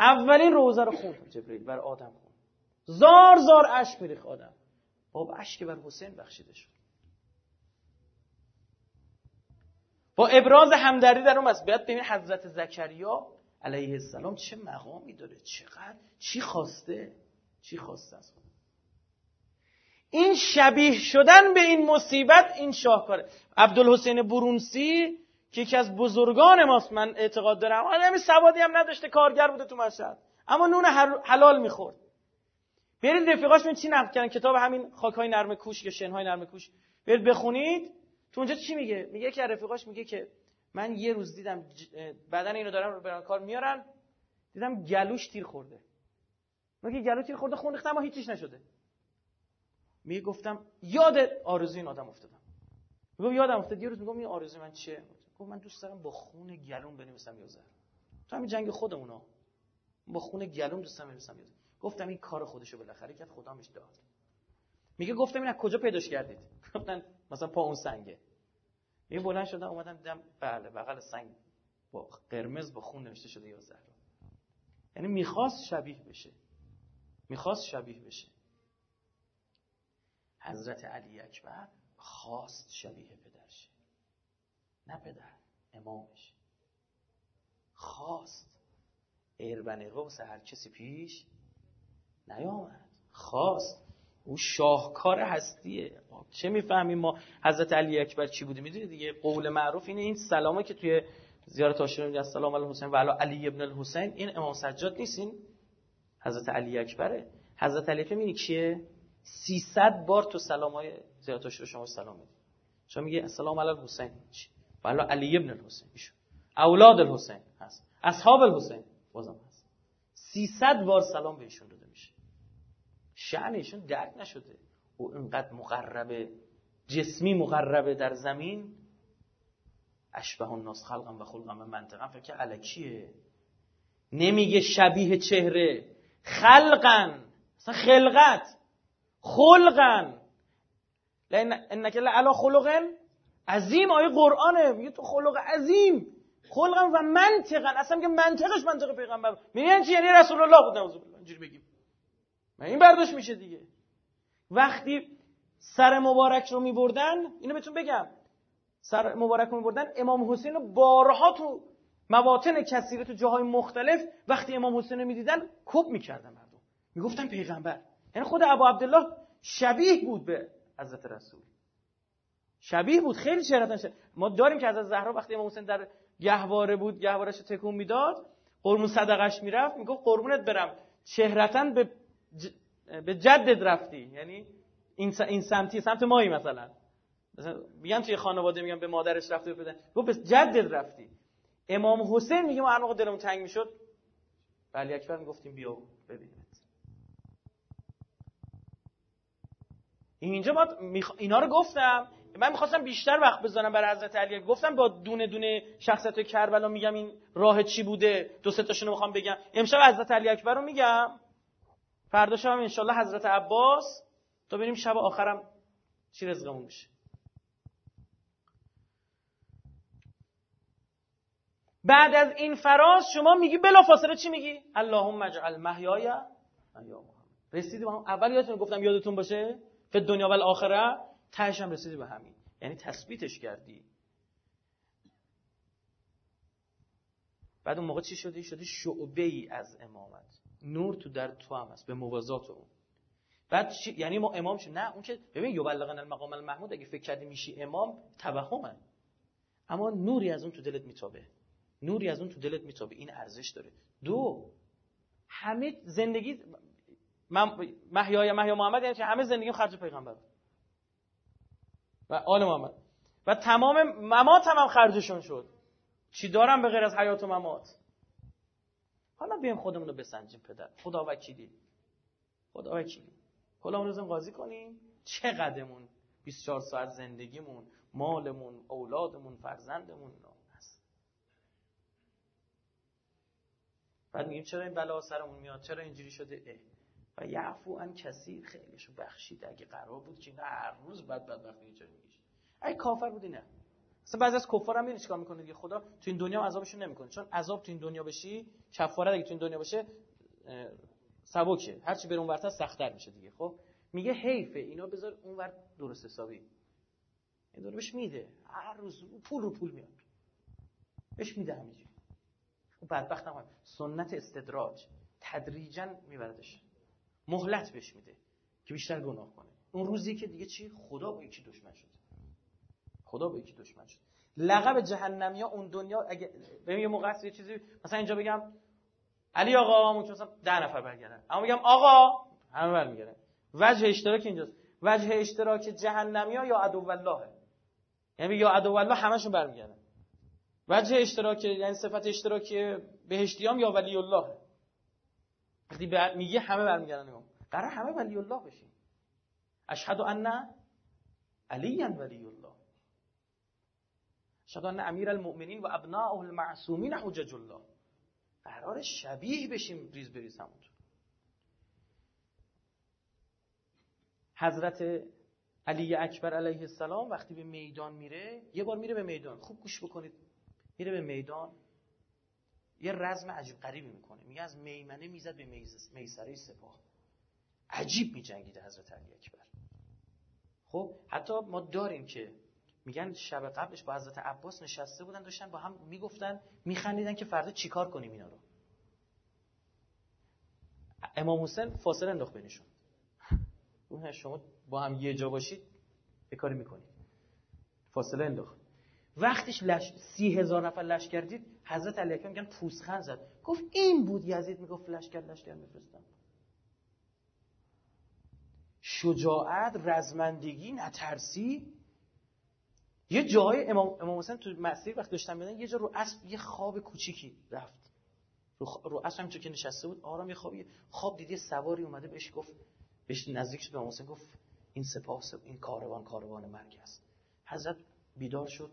اولین روزه رو خوند جبریل بر آدم خوند زار زار اشک میریخ آدم. با اشک بر حسین بخشیده شد. با ابراز همدردی در اون است باید ببین حضرت زکریا علیه السلام چه مقامی داره چقدر چی خواسته؟ چی خواسته از این شبیه شدن به این مصیبت این شاهکاره عبدالحسین برونسی که یکی از بزرگان ماست من اعتقاد دارم. آدم سوادی هم نداشته کارگر بوده تو مشهد. اما نون حلال می‌خورد. برید رفیقاش من چی نقل کردن؟ کتاب همین خاکهای نرم کوش یا شنهای نرم کوش. برید بخونید. تو اونجا چی میگه؟ میگه که رفیقاش میگه که من یه روز دیدم بدن اینو دارم رو بران کار میارن دیدم گلوش تیر خورده. میگه گلو تیر خورده خون اما هیچیش نشده. میگه گفتم یاد آرزوی این آدم افتادم. میگم یادم افتاد. یه روز میگم این آرزوی من چیه؟ گفت من دوست دارم با خون گلوم بنویسم یازر تو همین جنگ خودمونا با خون گلوم دوست بنویسم یازر گفتم این کار خودشو بالاخره کرد خدا میش داد. میگه گفتم این از کجا پیداش کردید؟ گفتن مثلا پا اون سنگه. میگه بلند شدم اومدم دیدم بله بغل سنگ با قرمز با خون نوشته شده یازر یعنی می‌خواست شبیه بشه. می‌خواست شبیه بشه. حضرت علی اکبر خواست شبیه پدرش نه پدر امامش. خواست. اربن واسه هر کسی پیش نیامد. خواست. او شاهکار هستیه. چه می‌فهمیم ما حضرت علی اکبر چی بوده؟ می‌دونید دیگه؟ قول معروف اینه این سلامه که توی زیارت عاشقان میگه السلام علی حسین و علی علی ابن الحسین این امام سجاد نیستین حضرت علی اکبره. حضرت علی اکبر میگه کیه؟ 300 بار تو سلامای زیارت رو شما سلام می‌دید شما میگه السلام علی الحسین. والا علی ابن الحسین. ایشون. اولاد الحسین هست. اصحاب الحسین. بازم هست. 300 بار سلام بهشون داده میشه. شأن ایشون درک نشده. او اینقدر مقربه جسمی مقربه در زمین. اشبه الناس خلقا و خلقا و منطقا. فکر که علکیه. نمیگه شبیه چهره. خلقا. مثلا خلقت. خلقن انک لعلا خلق عظیم آیه قرآنه میگه تو خلق عظیم خلقن و منطقن اصلا میگه منطقش منطق پیغمبر. میگن چی؟ یعنی رسول الله بود نوزو اینجوری بگیم. من این برداشت میشه دیگه. وقتی سر مبارک رو میبردن اینو بهتون بگم. سر مبارک رو میبردن امام حسین رو بارها تو مواطن کثیره تو جاهای مختلف وقتی امام حسین رو می‌دیدن کپ می‌کردن مردم. می‌گفتن پیغمبر. یعنی خود ابو عبدالله شبیه بود به حضرت رسول. شبیه بود خیلی چهرتن شد. ما داریم که حضرت زهرا وقتی امام حسین در گهواره بود گهوارش تکون می‌داد قربون صدقش می‌رفت می‌گفت قربونت برم. چهرتن به به جدد رفتی. یعنی این, این سمتی سمت مایی مثلا. مثلا میگن توی خانواده میگن به مادرش رفته بده گفت به جدد رفتی. امام حسین میگه ما هر موقع دلمون تنگ می‌شد علی اکبر می‌گفتیم بیا ببین اینجا ما اینا رو گفتم. من می‌خواستم بیشتر وقت بذارم برای حضرت علی. گفتم با دونه دونه شخصیت کربلا میگم این راه چی بوده. دو سه تاشونو می‌خوام بگم. امشب حضرت علی اکبر رو میگم. فردا شب انشالله حضرت عباس. تا بریم شب آخرم چی رزقمون میشه. بعد از این فراز شما میگی بلا فاصله چی میگی؟ اللهم اجعل محیای محیا رسیدی با هم. اول یادتون گفتم یادتون باشه؟ فی دنیا و الاخره تهش هم رسیدی به همین. یعنی تثبیتش کردی. بعد اون موقع چی شدی؟ شدی شعبه ای از امامت. نور تو در تو هم هست به موازات اون. بعد چی؟ یعنی ما امام شد. نه اون که ببین یبلغن المقام المحمود اگه فکر کردی میشی امام توهمه. اما نوری از اون تو دلت میتابه. نوری از اون تو دلت میتابه. این ارزش داره. دو همه زندگی محیای محیا محمد یعنی همه زندگیم خرج پیغمبر. و آل محمد. و تمام ممات هم, هم خرجشون شد. چی دارم به غیر از حیات و ممات؟ حالا بیایم خودمون رو بسنجیم پدر. خدا وکیلی. خدا وکیلی. کلا اون قاضی کنیم. چقدرمون 24 ساعت زندگیمون مالمون اولادمون فرزندمون هست بعد میگیم چرا این بلا سرمون میاد؟ چرا اینجوری شده؟ اه. و یعفو ان کثیر خیلیشو بخشید اگه قرار بود که هر روز بعد بدبختی چرا میگیش ای کافر بودی نه. اصلا بعضی از کفار هم چیکار می‌کنه دیگه. خدا تو این دنیا عذابشون نمی‌کنه. چون عذاب تو این دنیا بشی کفاره اگه تو این دنیا باشه سبکه. هر چی بر اون ورتر سختتر میشه دیگه. خب؟ میگه حیفه. اینا بذار اون ور درست حسابی. این داره میده. هر روز پول رو پول میاد. بهش میده همینجوری. اون بدبخت هم سنت استدراج. تدریجا میبردش. مهلت بهش میده که بیشتر گناه کنه. اون روزی که دیگه چی؟ خدا با یکی دشمن شد. خدا با یکی دشمن شد. لقب جهنمی ها اون دنیا اگه ببین یه موقع یه چیزی مثلا اینجا بگم علی آقا ممکن مثلا ده نفر برگردن. اما میگم آقا همه برمیگردن. وجه اشتراک اینجاست. وجه اشتراک جهنمی ها یا عدو الله یعنی یا عدو الله همشون برمیگردن. وجه اشتراک یعنی صفت اشتراکی بهشتیام یا ولی الله وقتی میگه همه برمیگردن قرار همه ولی الله بشین. اشهد ان علی ولی الله. اشهد ان امیر المؤمنین و ابناء المعصومین حجج الله. قرار شبیه بشیم ریز بریز همونطور. حضرت علی اکبر علیه السلام وقتی به میدان میره یه بار میره به میدان. خوب گوش بکنید. میره به میدان. یه رزم عجیب غریبی می‌کنه. میگه از میمنه می‌زد به میسره سپاه. عجیب میجنگیده حضرت علی اکبر. خب حتی ما داریم که میگن شب قبلش با حضرت عباس نشسته بودن داشتن با هم می‌گفتن میخندیدن که فردا چیکار کنیم اینا رو. امام حسین فاصله انداخت بینشون. شما با هم یه جا باشید یه کاری می‌کنید. فاصله انداخت. وقتش لش... سی هزار نفر لشکر دید. حضرت علی اکبر میگن پوسخند زد. گفت این بود. یزید می‌گفت لشکر لشکر میفرستم. شجاعت رزمندگی نترسی. یه جای امام, امام حسین تو مسیر وقت داشتن میدن یه جا رو اسب یه خواب کوچیکی رفت. رو, رو اسب همینطور که نشسته بود آرام یه خوابی خواب دیدی سواری اومده بهش گفت بهش نزدیک شد امام حسین گفت این سپاه این کاروان کاروان مرگ است. حضرت بیدار شد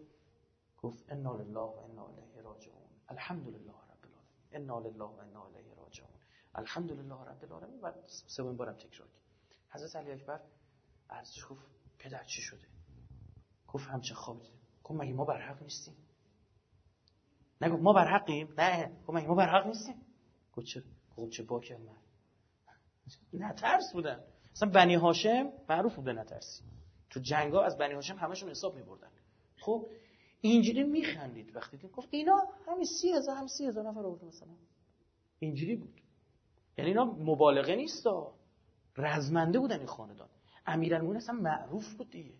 گفت انا لله و انا الیه راجعون. الحمدلله رب العالمین انا لله و انا الیه راجعون الحمدلله رب العالمین بعد سومین بارم تکرار کرد حضرت علی اکبر ارزش گفت پدر چی شده گفت همچه خوابی دیدم گفت مگه ما بر حق نیستیم نگفت ما بر حقیم نه گفت مگه ما بر حق نیستیم گفت چه گفت چه باک من نترس بودن اصلا بنی هاشم معروف بوده نترسی تو جنگا از بنی هاشم همشون حساب میبردن خب اینجوری میخندید وقتی دید گفت اینا همین سی هزار هم سی هزار نفر آورده مثلا. اینجوری بود. یعنی اینا مبالغه نیست رزمنده بودن این خاندان. امیرالمومنین اصلا معروف بود دیگه.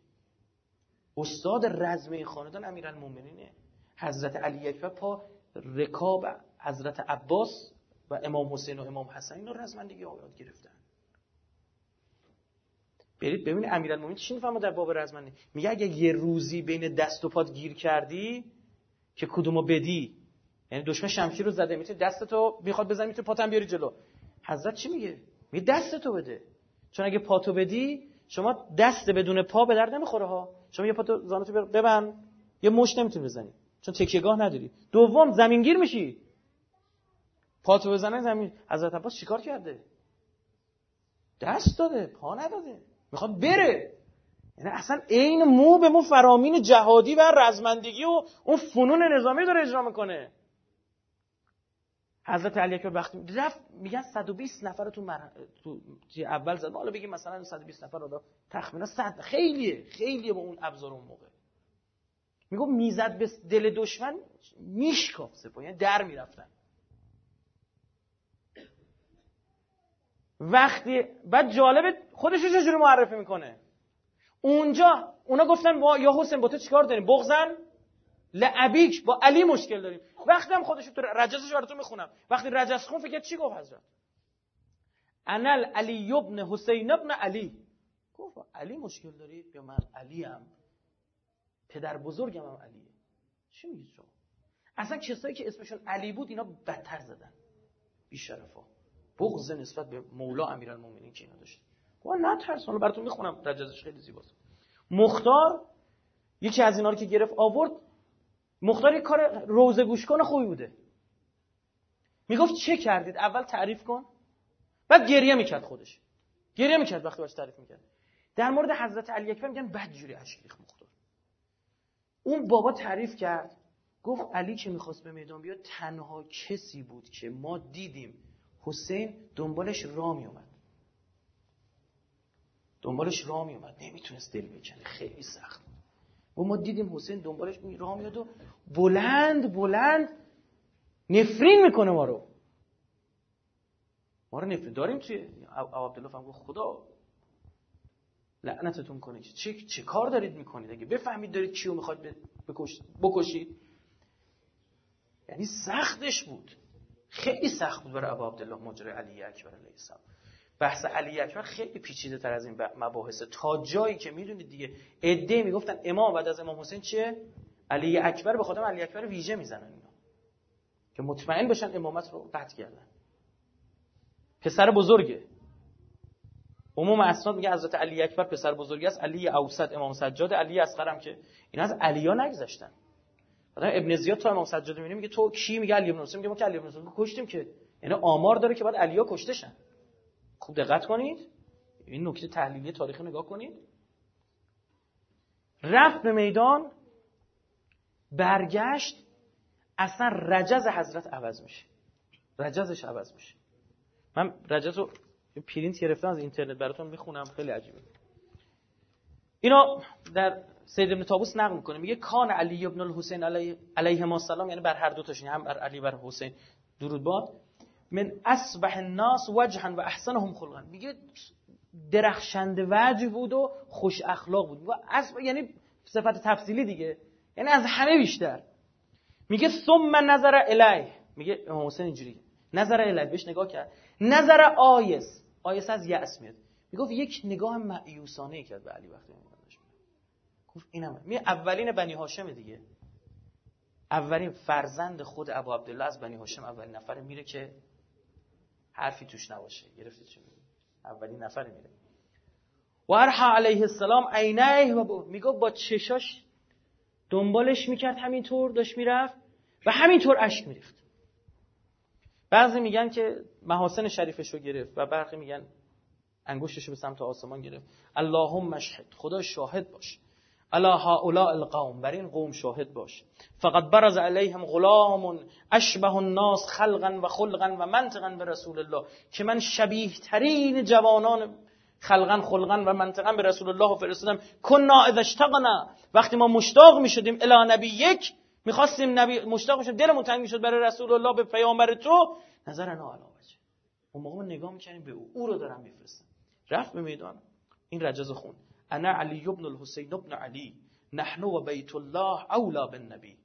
استاد رزم این خاندان امیرالمومنینه. حضرت علی اکبر پا رکاب حضرت عباس و امام حسین و امام حسین رو رزمندگی یاد گرفتن. برید ببینید امیرالمومنین چی می‌فهمه در باب رزمندگی میگه اگه یه روزی بین دست و پات گیر کردی که کدومو بدی؟ یعنی دشمن شمشیر رو زده می‌تونی دستتو می‌خواد بزنی می‌تونی پاتم بیاری جلو. حضرت چی میگه؟ میگه دستتو بده. چون اگه پاتو بدی شما دست بدون پا به درد نمی‌خوره ها. شما یه پاتو زانتو ببند. یه مش نمی‌تونی بزنی. چون تکیهگاه نداری. دوم زمینگیر میشی. پاتو بزنه زمین. حضرت عباس چیکار کرده؟ دست داده پا نداده. می‌خواد بره. یعنی اصلا عین مو به مو فرامین جهادی و رزمندگی و اون فنون نظامی داره اجرا می‌کنه. حضرت علی اکبر وقتی رفت میگن 120 نفر تو, مر... تو اول زد. حالا بگیم مثلا 120 نفر رو تخمینا 100 خیلیه. خیلیه با اون ابزار اون موقع. میگو می‌زد به دل دشمن میشکاف سپاه. یعنی در می‌رفتن. وقتی بعد جالبه خودش رو چجوری معرفی می‌کنه؟ اونجا اونا گفتن با یا حسین با تو چیکار داریم؟ بغزن لعبیک با علی مشکل داریم. وقتی هم خودش تو رجزش براتون می‌خونم. وقتی رجز خون فکر چی گفت حضرت؟ انل علی ابن حسین ابن علی. گفت علی مشکل داری؟ یا من علی هم پدر بزرگم هم علیه. چی میگید شما اصلا کسایی که اسمشون علی بود اینا بدتر زدن. بیشرفا. بغض نسبت به مولا امیرالمومنین که اینا داشت گفت نه ترس حالا براتون می‌خونم. رجزش خیلی زیباست. مختار یکی از اینا رو که گرفت آورد. مختار یک کار روزه گوش کن خوبی بوده. می‌گفت چه کردید؟ اول تعریف کن. بعد گریه می‌کرد خودش. گریه می‌کرد وقتی باش تعریف می‌کرد. در مورد حضرت علی اکبر میگن بد جوری اشک مختار. اون بابا تعریف کرد. گفت علی که می‌خواست به میدان بیاد تنها کسی بود که ما دیدیم. حسین دنبالش را میومد دنبالش را میومد نمی‌تونست دل بکنه خیلی سخت و ما دیدیم حسین دنبالش راه میاد و بلند بلند نفرین می‌کنه ما رو. ما رو نفرین. داریم توی عبدالله فهم خدا لعنتتون کنه. چه, چه کار دارید می‌کنید؟ اگه بفهمید دارید چیو می‌خواد بکشید. یعنی سختش بود. خیلی سخت بود برای ابو عبدالله مجری علی اکبر علیه السلام. بحث علی اکبر خیلی پیچیده تر از این مباحثه. تا جایی که می‌دونید دیگه عده می‌گفتن امام بعد از امام حسین چیه؟ علی اکبر به خودم علی اکبر ویژه می‌زنن اینا. که مطمئن بشن امامت رو قطع کردن. پسر بزرگه. عموم اسناد میگه حضرت علی اکبر پسر بزرگی است. علی اوسط امام سجاد علی اصغرم که اینا از علیا نگذشتن ابن زیاد تو امام سجاد می‌بینه میگه تو کی؟ میگه علی ابن حسین. میگه ما که علی ابن حسین. کشتیم که. یعنی آمار داره که بعد علیا کشته خوب دقت کنید. این نکته تحلیلی تاریخی نگاه کنید. رفت به میدان برگشت اصلا رجز حضرت عوض میشه. رجزش عوض میشه. من رجز رو پرینت گرفتم از اینترنت براتون می‌خونم. خیلی عجیبه. اینا در سید ابن تابوس نقل می‌کنه. میگه کان علی ابن الحسین علیه, علیه ما سلام یعنی بر هر دو تاشون هم بر علی بر حسین. درود باد. من اصبح الناس وجها و احسنهم خلقا. میگه درخشنده وجه بود و خوش اخلاق بود. و اصب یعنی صفت تفصیلی دیگه. یعنی از همه بیشتر. میگه ثم نظر الیه. میگه امام حسین اینجوری نظر الیه بهش نگاه کرد. نظر آیس. آیس از یأس میاد. می‌گفت یک نگاه معیوسانه کرد به علی وقتی گفت اینم می اولین بنی هاشم دیگه. اولین فرزند خود ابو عبدالله از بنی هاشم اولین نفر میره که حرفی توش نباشه. گرفتید چی اولین نفر میره. و ارحا علیه السلام عینه و میگه با چشاش دنبالش می‌کرد همینطور داشت می‌رفت و همینطور اشک میریخت. بعضی میگن که محاسن شریفش رو گرفت و برخی میگن انگشتش رو به سمت آسمان گرفت. اللهم مشهد خدا شاهد باش. الا هؤلاء القوم بر این قوم شاهد باش. فقط برز علیهم غلام اشبه الناس خلقا و خلقا و منطقا به رسول الله که من شبیه ترین جوانان خلقا خلقا و منطقا به رسول الله فرستادم. کنا اذا اشتقنا وقتی ما مشتاق می شدیم الی نبی یک می‌خواستیم نبی مشتاق شد دلمون تنگ می‌شد برای رسول الله به پیامبر تو. نظر نه علاوه اون موقع نگاه می‌کنیم به او او رو دارم میفرستم رفت به میدان. این رجز خون. انا علی ابن الحسین ابن علی نحن و بیت الله اولا بالنبی.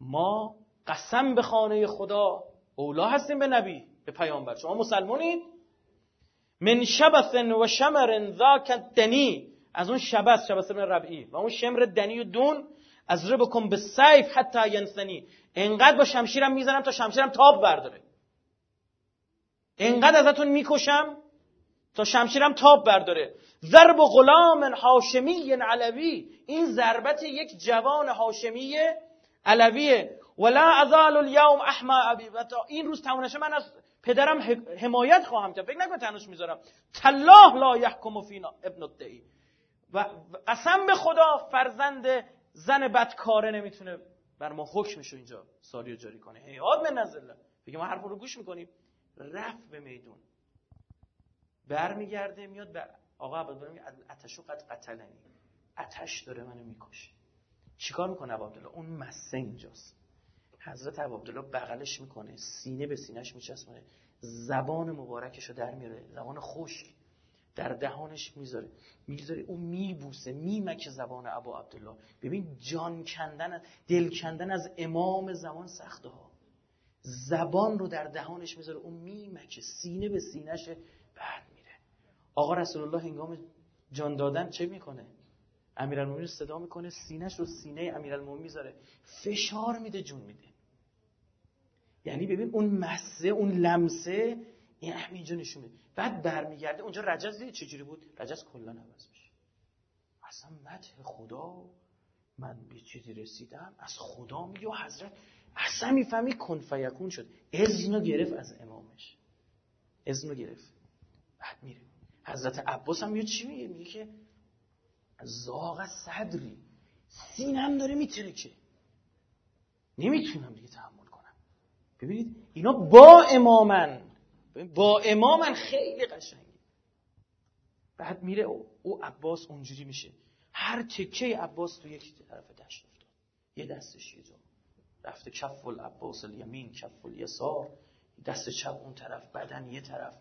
ما قسم به خانه خدا اولا هستیم به نبی به پیامبر. شما مسلمونید من شبث و شمر ذاک دنی از اون شبث شبث من ربعی. و اون شمر دنی و دون. از بکن به سیف حتی ینثنی. انقدر با شمشیرم می‌زنم تا شمشیرم تاب برداره. انقدر ازتون می‌کشم تا شمشیرم تاب برداره. ضرب غلام هاشمی علوی. این ضربت یک جوان هاشمی علویه ولا ازال اليوم احما ابی و تا این روز تمونشه من از پدرم حمایت خواهم کرد. فکر نکن تنش می‌ذارم. تلاه لا یحکم فینا ابن الدعی. و قسم به خدا فرزند زن بدکاره نمی‌تونه بر ما حکمشو اینجا ساریو جاری کنه. هیاد من نزله بگه ما حرف رو گوش می‌کنیم. رفت به میدون. برمیگرده میاد به آقا عبدالله میگه اتشو قد قتلنی. اتش داره منو می‌کشه. چیکار می‌کنه عبدالله اون مسه اینجاست. حضرت عبدالله بغلش می‌کنه سینه به سینهش میچسبونه زبان مبارکش رو در میاره زبان خشک در دهانش می‌ذاره. می‌ذاره اون میبوسه میمکه زبان ابو عبدالله. ببین جان کندن دل کندن از امام زمان سخته ها. زبان رو در دهانش می‌ذاره اون میمکه سینه به سینهش بعد آقا رسول الله هنگام جان دادن چه می‌کنه؟ امیرالمومنین صدا می‌کنه سینهش رو سینه امیرالمومنین می‌ذاره. فشار میده جون میده. یعنی ببین اون مسه اون لمسه این همین اینجا نشون میده. بعد برمیگرده اونجا رجز دید چجوری بود؟ رجز کلا عوض میشه. اصلا مدح خدا من به چیزی رسیدم از خدا میگه حضرت اصلا می‌فهمی کن فیکون شد. اذن گرفت از امامش. اذن گرفت. بعد میره. حضرت عباس هم میگه چی میگه؟ میگه که زاغ صدری سینم داره میترکه نمی‌تونم دیگه تحمل کنم. ببینید اینا با امامن. با امامن خیلی قشنگه. بعد میره او, او عباس اونجوری میشه. هر تکه عباس تو یک طرف دشت افتاد. یه دستش یه جا. رفته کف العباس الیمین کف الیسار. دست چپ اون طرف بدن یه طرف.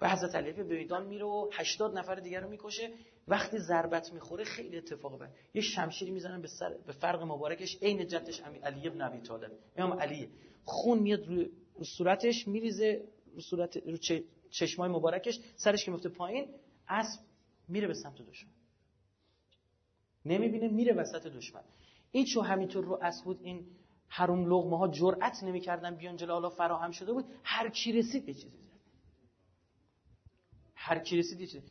و حضرت علی به میدان میره و 80 نفر دیگر رو می‌کشه. وقتی ضربت می‌خوره خیلی اتفاق بد یه شمشیری می‌زنن به سر به فرق مبارکش. عین جدش علی ابن ابی طالب. امام علی. خون میاد روی صورتش میریزه رو صورت رو چشمای مبارکش. سرش که میفته پایین اسب میره به سمت دشمن. نمی‌بینه میره وسط دشمن. این چون همینطور رو اسب این حروم لغمه ها جرأت نمی‌کردن بیان جلو. حالا فراهم شده بود. هر کی رسید یه چیزی هر کی رسید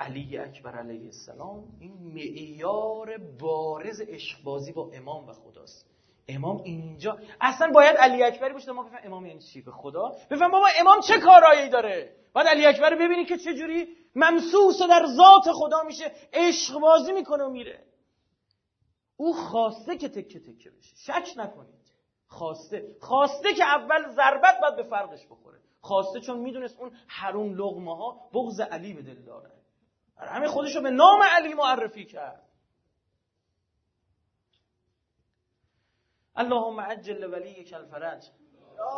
علی اکبر علیه السلام این معیار بارز عشق با امام و خداست. امام اینجا اصلا باید علی اکبری باشه. ما بفهم امام یعنی چی؟ به خدا؟ بفهم بابا امام چه کارایی داره؟ باید علی اکبر ببینی که چه جوری ممسوس در ذات خدا میشه. عشق بازی می‌کنه و میره. او خواسته که تکه تکه بشه. شک نکنید. خواسته. خواسته که اول ضربت باید به فرقش بخوره. خواسته چون می‌دونست اون حروم لغمه ها بغض علی به دل داره. همه خودشو به نام علی معرفی کرد. اللهم عجل لوليك الفرج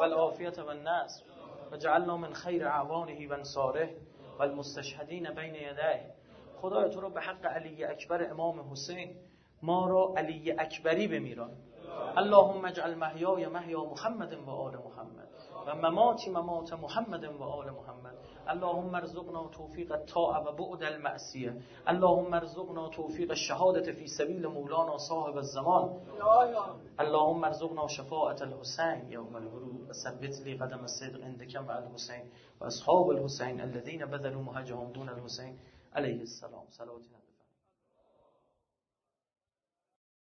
والعافية والنصر وجعلنا من خیر اعوانه و انصاره والمستشهدین بین یديه خدای تو رو به حق علی اکبر امام حسین ما را علی اکبری بمیران. اللهم اجعل محیای محیا محمد و آل محمد. و مماتی ممات محمد و آل محمد. اللهم ارزقنا توفیق الطاعه و بعد المعصیه. اللهم ارزقنا توفیق الشهادت فی سبیل مولانا صاحب الزمان. اللهم ارزقنا شفاعت الحسین. یوم و ثبت لی قدم الصدق عندك مع الحسین و اصحاب الحسین الذين بذلوا مهجهم دون الحسین علیه السلام. صلوات